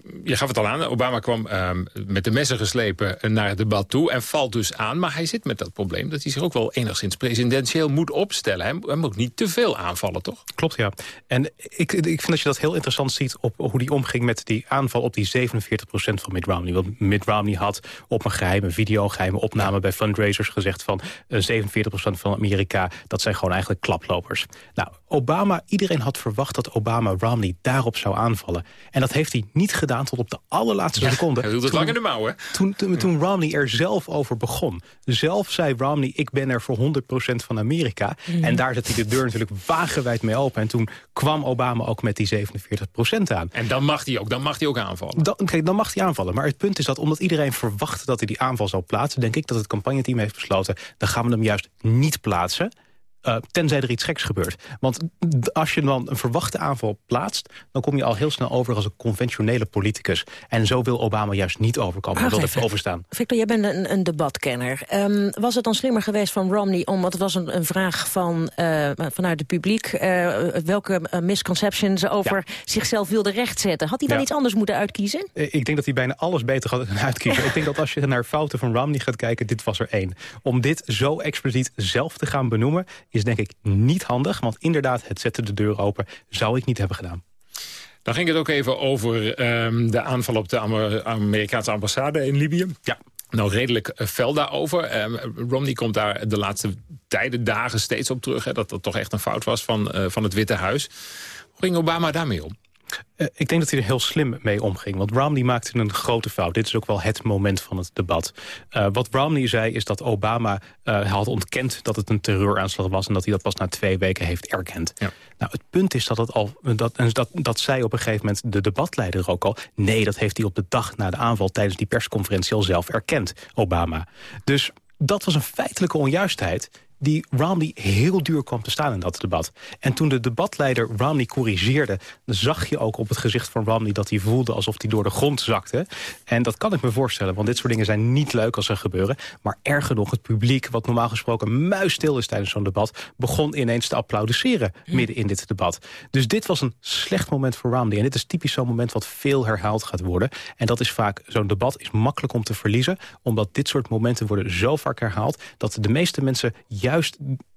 Eh, Je gaf het al aan, Obama kwam ehm, met de messen geslepen naar het debat toe... en valt dus aan, maar hij zit met dat probleem... dat hij zich ook wel enigszins presidentieel moet opstellen. Hij, moet niet te veel aanvallen, toch? Klopt, ja. En ik, ik vind dat je dat heel interessant ziet... op hoe die omging met die aanval op die 47% van Mitt Romney. Want Mitt Romney had op een geheime video, geheime opname... bij fundraisers gezegd van eh, 47% van Amerika... dat zijn gewoon eigenlijk klaplopers. Nou, Obama, iedereen had verwacht dat Obama Romney daarop zou aanvallen. En dat heeft hij niet gedaan tot op de allerlaatste seconde. Hij hield het Toen- lang in de mouw, hè? toen, toen, toen Romney er zelf over begon. Zelf zei Romney, ik ben er voor 100% van Amerika. Mhm. En daar zet hij de deur natuurlijk wagenwijd mee open. En toen kwam Obama ook met die 47% aan. En dan mag hij ook, dan mag hij ook aanvallen. Dan, kijk, dan mag hij aanvallen. Maar het punt is dat omdat iedereen verwachtte dat hij die aanval zou plaatsen... denk ik dat het campagneteam heeft besloten... dan gaan we hem juist niet plaatsen. Eh, tenzij er iets geks gebeurt. Want als je dan een verwachte aanval plaatst... dan kom je al heel snel over als een conventionele politicus. En zo wil Obama juist niet overkomen. Wacht even overstaan. Victor, jij bent een, een debatkenner. Ehm, was het dan slimmer geweest van Romney, omdat het was een, een vraag van, eh, vanuit het publiek... eh, welke misconceptions ze over zichzelf wilde rechtzetten? Had hij dan Ja. iets anders moeten uitkiezen? Ik denk dat hij bijna alles beter gaat kunnen uitkiezen. <laughs> Ik denk dat als je naar fouten van Romney gaat kijken, dit was er één. Om dit zo expliciet zelf te gaan benoemen, is denk ik niet handig. Want inderdaad, het zetten de deur open, zou ik niet hebben gedaan. Dan ging het ook even over ehm, de aanval op de Amer- Amerikaanse ambassade in Libië. Ja. Nou, redelijk eh, fel daarover. Ehm, Romney komt daar de laatste tijden, dagen steeds op terug... Hè, dat dat toch echt een fout was van, eh, van het Witte Huis. Hoe ging Obama daarmee om? Eh, ik denk dat hij er heel slim mee omging. Want Romney maakte een grote fout. Dit is ook wel het moment van het debat. Eh, wat Romney zei is dat Obama eh, had ontkend dat het een terreuraanslag was... en dat hij dat pas na twee weken heeft erkend. Nou, het punt is dat het al... Dat, dat, dat zei op een gegeven moment de debatleider ook al... nee, dat heeft hij op de dag na de aanval... tijdens die persconferentie al zelf erkend, Obama. Dus dat was een feitelijke onjuistheid die Romney heel duur kwam te staan in dat debat. En toen de debatleider Romney corrigeerde... zag je ook op het gezicht van Romney dat hij voelde alsof hij door de grond zakte. En dat kan ik me voorstellen, want dit soort dingen zijn niet leuk als ze gebeuren. Maar erger nog, het publiek, wat normaal gesproken muisstil is tijdens zo'n debat... begon ineens te applaudisseren midden in dit debat. Dus dit was een slecht moment voor Romney. En dit is typisch zo'n moment wat veel herhaald gaat worden. En dat is vaak, zo'n debat is makkelijk om te verliezen... omdat dit soort momenten worden zo vaak herhaald... dat de meeste mensen juist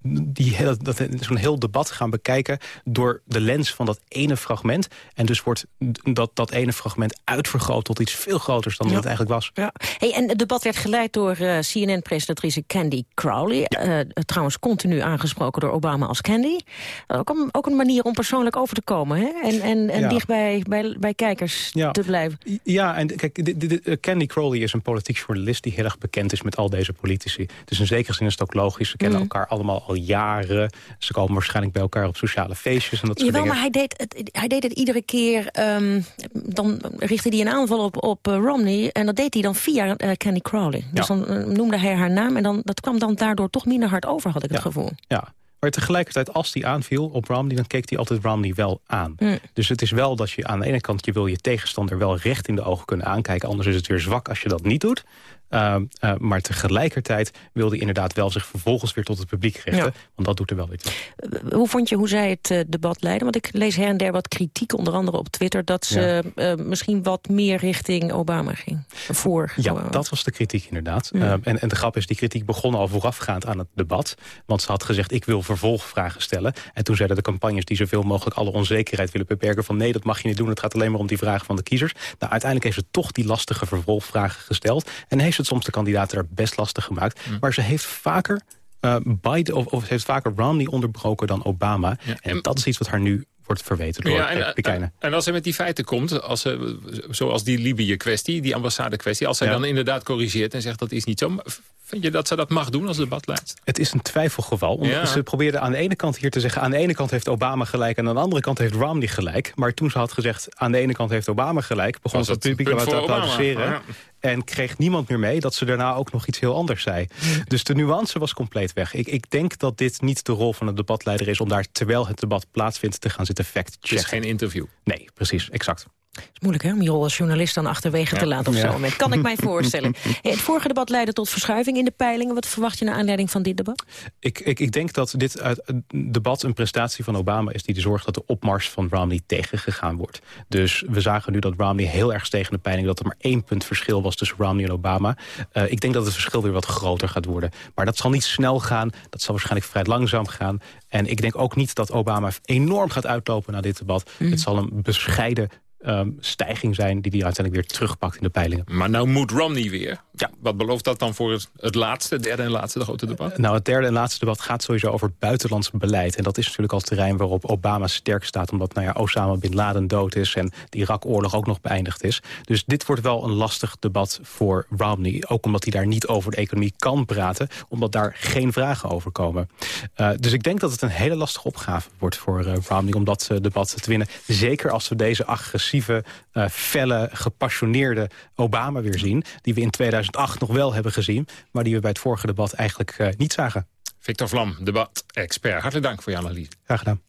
die, dat, zo'n heel debat gaan bekijken... door de lens van dat ene fragment. En dus wordt dat, dat ene fragment uitvergroot tot iets veel groters dan het eigenlijk was. Ja. Hey, en het debat werd geleid door uh, CNN-presentatrice Candy Crowley. Uh, trouwens continu aangesproken door Obama als Candy. Ook een, ook een manier om persoonlijk over te komen. Hè? En, en, en dicht bij, bij, bij kijkers te blijven. Ja, en kijk, de, Candy Crowley is een politiek journalist... die heel erg bekend is met al deze politici. Dus in zekere zin is het ook logisch. Ze kennen mm. Elkaar allemaal al jaren. Ze komen waarschijnlijk bij elkaar op sociale feestjes en dat soort dingen. maar hij deed het, hij deed het iedere keer... Um, dan richtte hij een aanval op, op uh, Romney... en dat deed hij dan via uh, Candy Crowley. Dus dan uh, noemde hij haar naam... en dan, dat kwam dan daardoor toch minder hard over, had ik het gevoel. Ja, maar tegelijkertijd, als die aanviel op Romney... dan keek hij altijd Romney wel aan. Mm. Dus het is wel dat je aan de ene kant... je wil je tegenstander wel recht in de ogen kunnen aankijken. Anders is het weer zwak als je dat niet doet. Uh, uh, maar tegelijkertijd wilde hij inderdaad wel zich vervolgens weer tot het publiek richten. Ja. Want dat doet er wel iets uh, Hoe vond je hoe zij het uh, debat leiden? Want ik lees her en der wat kritiek, onder andere op Twitter... dat ze ja. misschien wat meer richting Obama ging. Voor ja, Obama. dat was de kritiek inderdaad. Ja. en, en de grap is, die kritiek begon al voorafgaand aan het debat. Want ze had gezegd, ik wil vervolgvragen stellen. En toen zeiden de campagnes die zoveel mogelijk alle onzekerheid willen beperken... van nee, dat mag je niet doen, het gaat alleen maar om die vragen van de kiezers. Nou, uiteindelijk heeft ze toch die lastige vervolgvragen gesteld... en heeft het soms de kandidaten er best lastig gemaakt. Mm. Maar ze heeft vaker uh, Biden, of, of heeft vaker Romney onderbroken dan Obama. Ja. En dat is iets wat haar nu wordt verweten door ja, en, en, en, als hij met die feiten komt, als ze, zoals die Libië-kwestie, die ambassade-kwestie... als ja. dan inderdaad corrigeert en zegt dat is niet zo... Vind je dat ze dat mag doen als debatleider? Het is een twijfelgeval. Ja. Ze probeerden aan de ene kant hier te zeggen... aan de ene kant heeft Obama gelijk en aan de andere kant heeft Romney gelijk. Maar toen ze had gezegd aan de ene kant heeft Obama gelijk... begon ze het publiek wat te applaudisseren. En kreeg niemand meer mee dat ze daarna ook nog iets heel anders zei. Dus de nuance was compleet weg. Ik, ik denk dat dit niet de rol van een debatleider is... om daar terwijl het debat plaatsvindt te gaan zitten fact-checken. Het is geen interview. Nee, precies, exact. Het is moeilijk hè, om je rol als journalist dan achterwege ja. te laten op zo'n moment. Kan ik mij <laughs> voorstellen. Het vorige debat leidde tot verschuiving in de peilingen. Wat verwacht je naar aanleiding van dit debat? Ik, ik, ik denk dat dit uh, debat een prestatie van Obama is... die zorgt dat de opmars van Romney tegengegaan wordt. Dus we zagen nu dat Romney heel erg tegen de peiling... dat er maar één punt verschil was tussen Romney en Obama. Uh, ik denk dat het verschil weer wat groter gaat worden. Maar dat zal niet snel gaan. Dat zal waarschijnlijk vrij langzaam gaan. En ik denk ook niet dat Obama enorm gaat uitlopen naar dit debat. Mm. Het zal een bescheiden um, stijging zijn... die hij uiteindelijk weer terugpakt in de peilingen. Maar nou moet Romney weer. Ja. Wat belooft dat dan voor het, het laatste, derde en laatste de grote debat? Uh, nou, het derde en laatste debat gaat sowieso over buitenlands beleid. En dat is natuurlijk al het terrein waarop Obama sterk staat... omdat nou ja, Osama Bin Laden dood is en de Irak-oorlog ook nog beëindigd is. Dus dit wordt wel een lastig debat voor Romney. Ook omdat hij daar niet over de economie kan praten... omdat daar geen vragen over komen. Uh, dus ik denk dat het een hele lastige opgave wordt voor uh, Romney... om dat debat te winnen. Zeker als we deze agressieve, uh, felle, gepassioneerde Obama weer zien... die we in 2008 nog wel hebben gezien... maar die we bij het vorige debat eigenlijk uh, niet zagen. Victor Vlam, debat-expert. Hartelijk dank voor je analyse. Graag gedaan.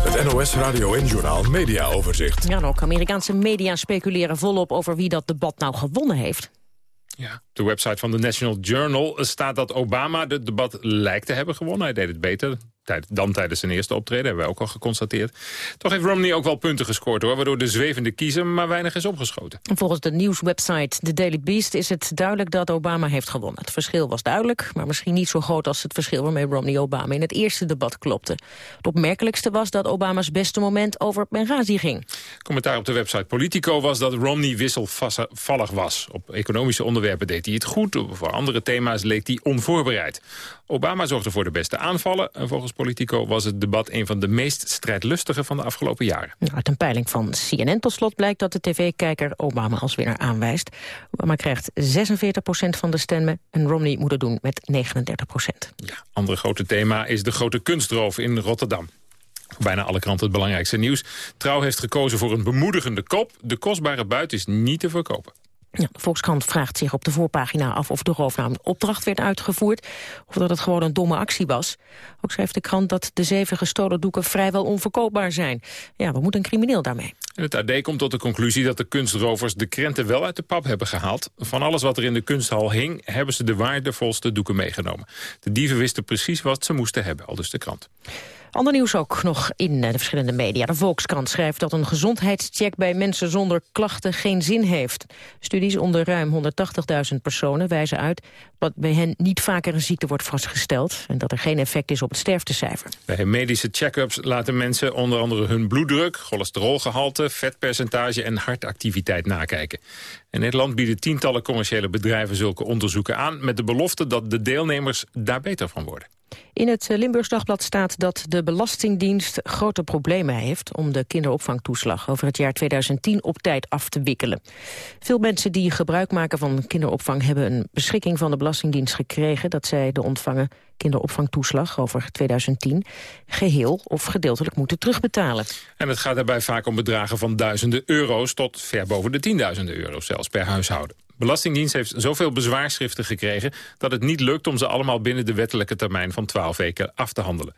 Het NOS Radio en Journaal Media Overzicht. Ja, ook Amerikaanse media speculeren volop over wie dat debat nou gewonnen heeft. Ja, op de website van de National Journal staat dat Obama het debat lijkt te hebben gewonnen. Hij deed het beter dan tijdens zijn eerste optreden, hebben wij ook al geconstateerd. Toch heeft Romney ook wel punten gescoord, hoor, waardoor de zwevende kiezer maar weinig is opgeschoten. Volgens de nieuwswebsite The Daily Beast is het duidelijk dat Obama heeft gewonnen. Het verschil was duidelijk, maar misschien niet zo groot als het verschil waarmee Romney Obama in het eerste debat klopte. Het opmerkelijkste was dat Obama's beste moment over Benghazi ging. Commentaar op de website Politico was dat Romney wisselvallig was. Op economische onderwerpen deed hij het goed, voor andere thema's leek hij onvoorbereid. Obama zorgde voor de beste aanvallen en volgens Politico was het debat een van de meest strijdlustige van de afgelopen jaren. Nou, uit een peiling van CNN tot slot blijkt dat de tv-kijker Obama als winnaar aanwijst. Obama krijgt 46% van de stemmen en Romney moet het doen met 39 Ja, andere grote thema is de grote kunstroof in Rotterdam. Bijna alle kranten het belangrijkste nieuws. Trouw heeft gekozen voor een bemoedigende kop. De kostbare buit is niet te verkopen. Ja, de Volkskrant vraagt zich op de voorpagina af of de roof een opdracht werd uitgevoerd... of dat het gewoon een domme actie was. Ook schrijft de krant dat de zeven gestolen doeken vrijwel onverkoopbaar zijn. Ja, we moeten een crimineel daarmee? het AD komt tot de conclusie dat de kunstrovers de krenten wel uit de pap hebben gehaald. Van alles wat er in de kunsthal hing, hebben ze de waardevolste doeken meegenomen. De dieven wisten precies wat ze moesten hebben, al dus de krant. Ander nieuws ook nog in de verschillende media. De Volkskrant schrijft dat een gezondheidscheck bij mensen zonder klachten geen zin heeft. Studies onder ruim 180.000 personen wijzen uit dat bij hen niet vaker een ziekte wordt vastgesteld en dat er geen effect is op het sterftecijfer. Bij medische check-ups laten mensen onder andere hun bloeddruk, cholesterolgehalte, vetpercentage en hartactiviteit nakijken. In Nederland bieden tientallen commerciële bedrijven zulke onderzoeken aan met de belofte dat de deelnemers daar beter van worden. In het Limburgs Dagblad staat dat de Belastingdienst grote problemen heeft om de kinderopvangtoeslag over het jaar 2010 op tijd af te wikkelen. Veel mensen die gebruik maken van kinderopvang hebben een beschikking van de Belastingdienst gekregen dat zij de ontvangen kinderopvangtoeslag over 2010 geheel of gedeeltelijk moeten terugbetalen. En het gaat daarbij vaak om bedragen van duizenden euro's tot ver boven de tienduizenden euro's zelfs per huishouden. Belastingdienst heeft zoveel bezwaarschriften gekregen... dat het niet lukt om ze allemaal binnen de wettelijke termijn van 12 weken af te handelen.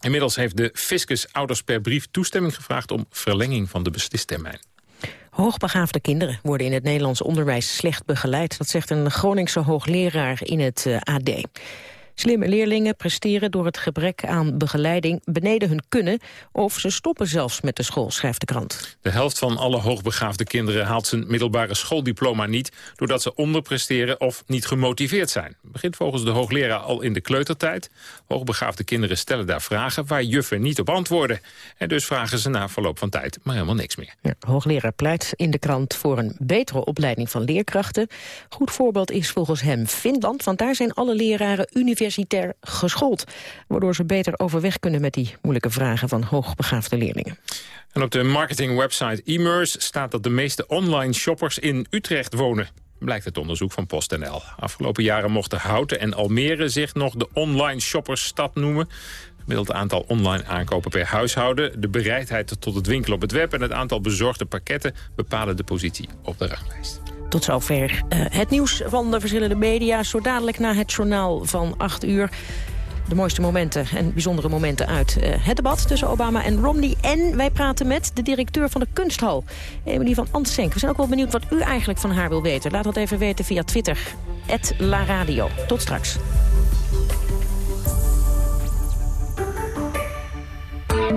Inmiddels heeft de fiscus ouders per brief toestemming gevraagd... om verlenging van de beslistermijn. Hoogbegaafde kinderen worden in het Nederlands onderwijs slecht begeleid. Dat zegt een Groningse hoogleraar in het eh, AD. Slimme leerlingen presteren door het gebrek aan begeleiding beneden hun kunnen... of ze stoppen zelfs met de school, schrijft de krant. De helft van alle hoogbegaafde kinderen haalt zijn middelbare schooldiploma niet... doordat ze onderpresteren of niet gemotiveerd zijn. begint volgens de hoogleraar al in de kleutertijd. Hoogbegaafde kinderen stellen daar vragen waar juffen niet op antwoorden. En dus vragen ze na verloop van tijd maar helemaal niks meer. Ja, hoogleraar pleit in de krant voor een betere opleiding van leerkrachten. Goed voorbeeld is volgens hem Finland, want daar zijn alle leraren universiteit universitair geschoold. Waardoor ze beter overweg kunnen met die moeilijke vragen van hoogbegaafde leerlingen. En op de marketingwebsite Immers staat dat de meeste online shoppers in Utrecht wonen blijkt het onderzoek van PostNL. Afgelopen jaren mochten Houten en Almere zich nog de online shoppersstad noemen. Gemiddeld aantal online aankopen per huishouden... de bereidheid tot het winkelen op het web... en het aantal bezorgde pakketten bepalen de positie op de ranglijst. Tot zover uh, het nieuws van de verschillende media. Zo dadelijk na het journaal van 8 uur. De mooiste momenten en bijzondere momenten uit uh, het debat tussen Obama en Romney. En wij praten met de directeur van de kunsthal, Emily van Ansenk. We zijn ook wel benieuwd wat u eigenlijk van haar wil weten. Laat dat even weten via Twitter, La Radio. Tot straks.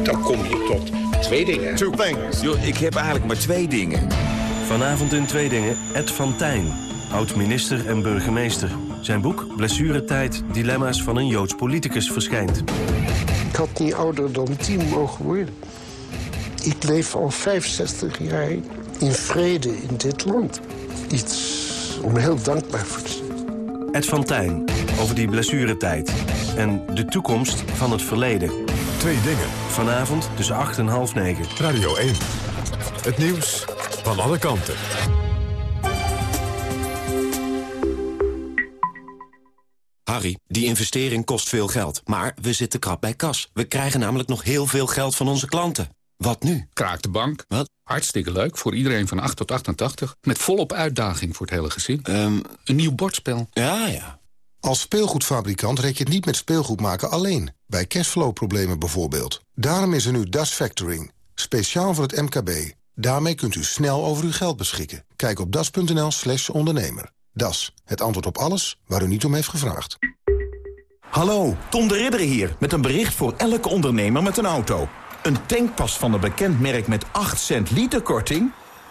Dan kom je tot twee dingen. Two things. Yo, ik heb eigenlijk maar twee dingen. Vanavond in Twee Dingen, Ed van Tijn, oud-minister en burgemeester. Zijn boek Blessuretijd, dilemma's van een Joods politicus verschijnt. Ik had niet ouder dan tien mogen worden. Ik leef al 65 jaar in vrede in dit land. Iets om heel dankbaar voor te zijn. Ed van Tijn, over die blessuretijd. En de toekomst van het verleden. Twee dingen. Vanavond tussen 8 en half 9. Radio 1. Het nieuws van alle kanten. Harry, die investering kost veel geld. Maar we zitten krap bij kas. We krijgen namelijk nog heel veel geld van onze klanten. Wat nu? Kraak de bank. Wat? Hartstikke leuk, voor iedereen van 8 tot 88. Met volop uitdaging voor het hele gezin. Um, een nieuw bordspel. Ja, ja. Als speelgoedfabrikant red je het niet met speelgoed maken alleen. Bij cashflow-problemen bijvoorbeeld. Daarom is er nu Das Factoring. Speciaal voor het MKB. Daarmee kunt u snel over uw geld beschikken. Kijk op das.nl slash ondernemer. Das, het antwoord op alles waar u niet om heeft gevraagd. Hallo, Tom de Ridder hier, met een bericht voor elke ondernemer met een auto. Een tankpas van een bekend merk met 8 cent liter korting?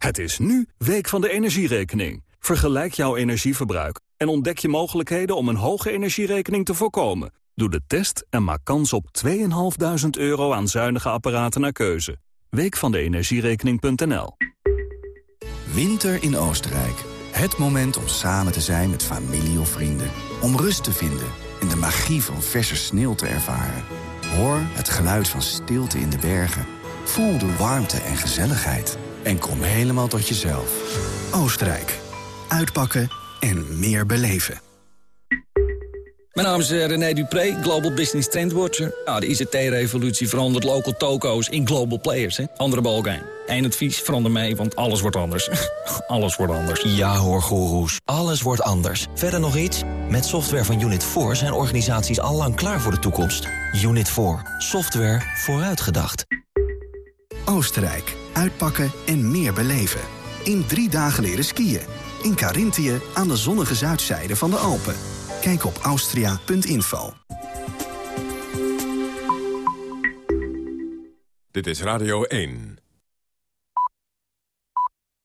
Het is nu Week van de Energierekening. Vergelijk jouw energieverbruik en ontdek je mogelijkheden om een hoge energierekening te voorkomen. Doe de test en maak kans op 2.500 euro aan zuinige apparaten naar keuze. Week van de energierekening.nl Winter in Oostenrijk. Het moment om samen te zijn met familie of vrienden. Om rust te vinden en de magie van verse sneeuw te ervaren. Hoor het geluid van stilte in de bergen. Voel de warmte en gezelligheid. En kom helemaal tot jezelf. Oostenrijk. Uitpakken en meer beleven. Mijn naam is eh, René Dupré, Global Business Trendwatcher. Nou, de ICT-revolutie verandert local toko's in global players. Hè? Andere balkijn. Eén advies, verander mee, want alles wordt anders. <laughs> alles wordt anders. Ja hoor, goeroes. Alles wordt anders. Verder nog iets? Met software van Unit 4 zijn organisaties al lang klaar voor de toekomst. Unit 4. Software vooruitgedacht. Oostenrijk. Uitpakken en meer beleven. In drie dagen leren skiën. In Carinthië aan de zonnige zuidzijde van de Alpen. Kijk op austria.info. Dit is Radio 1.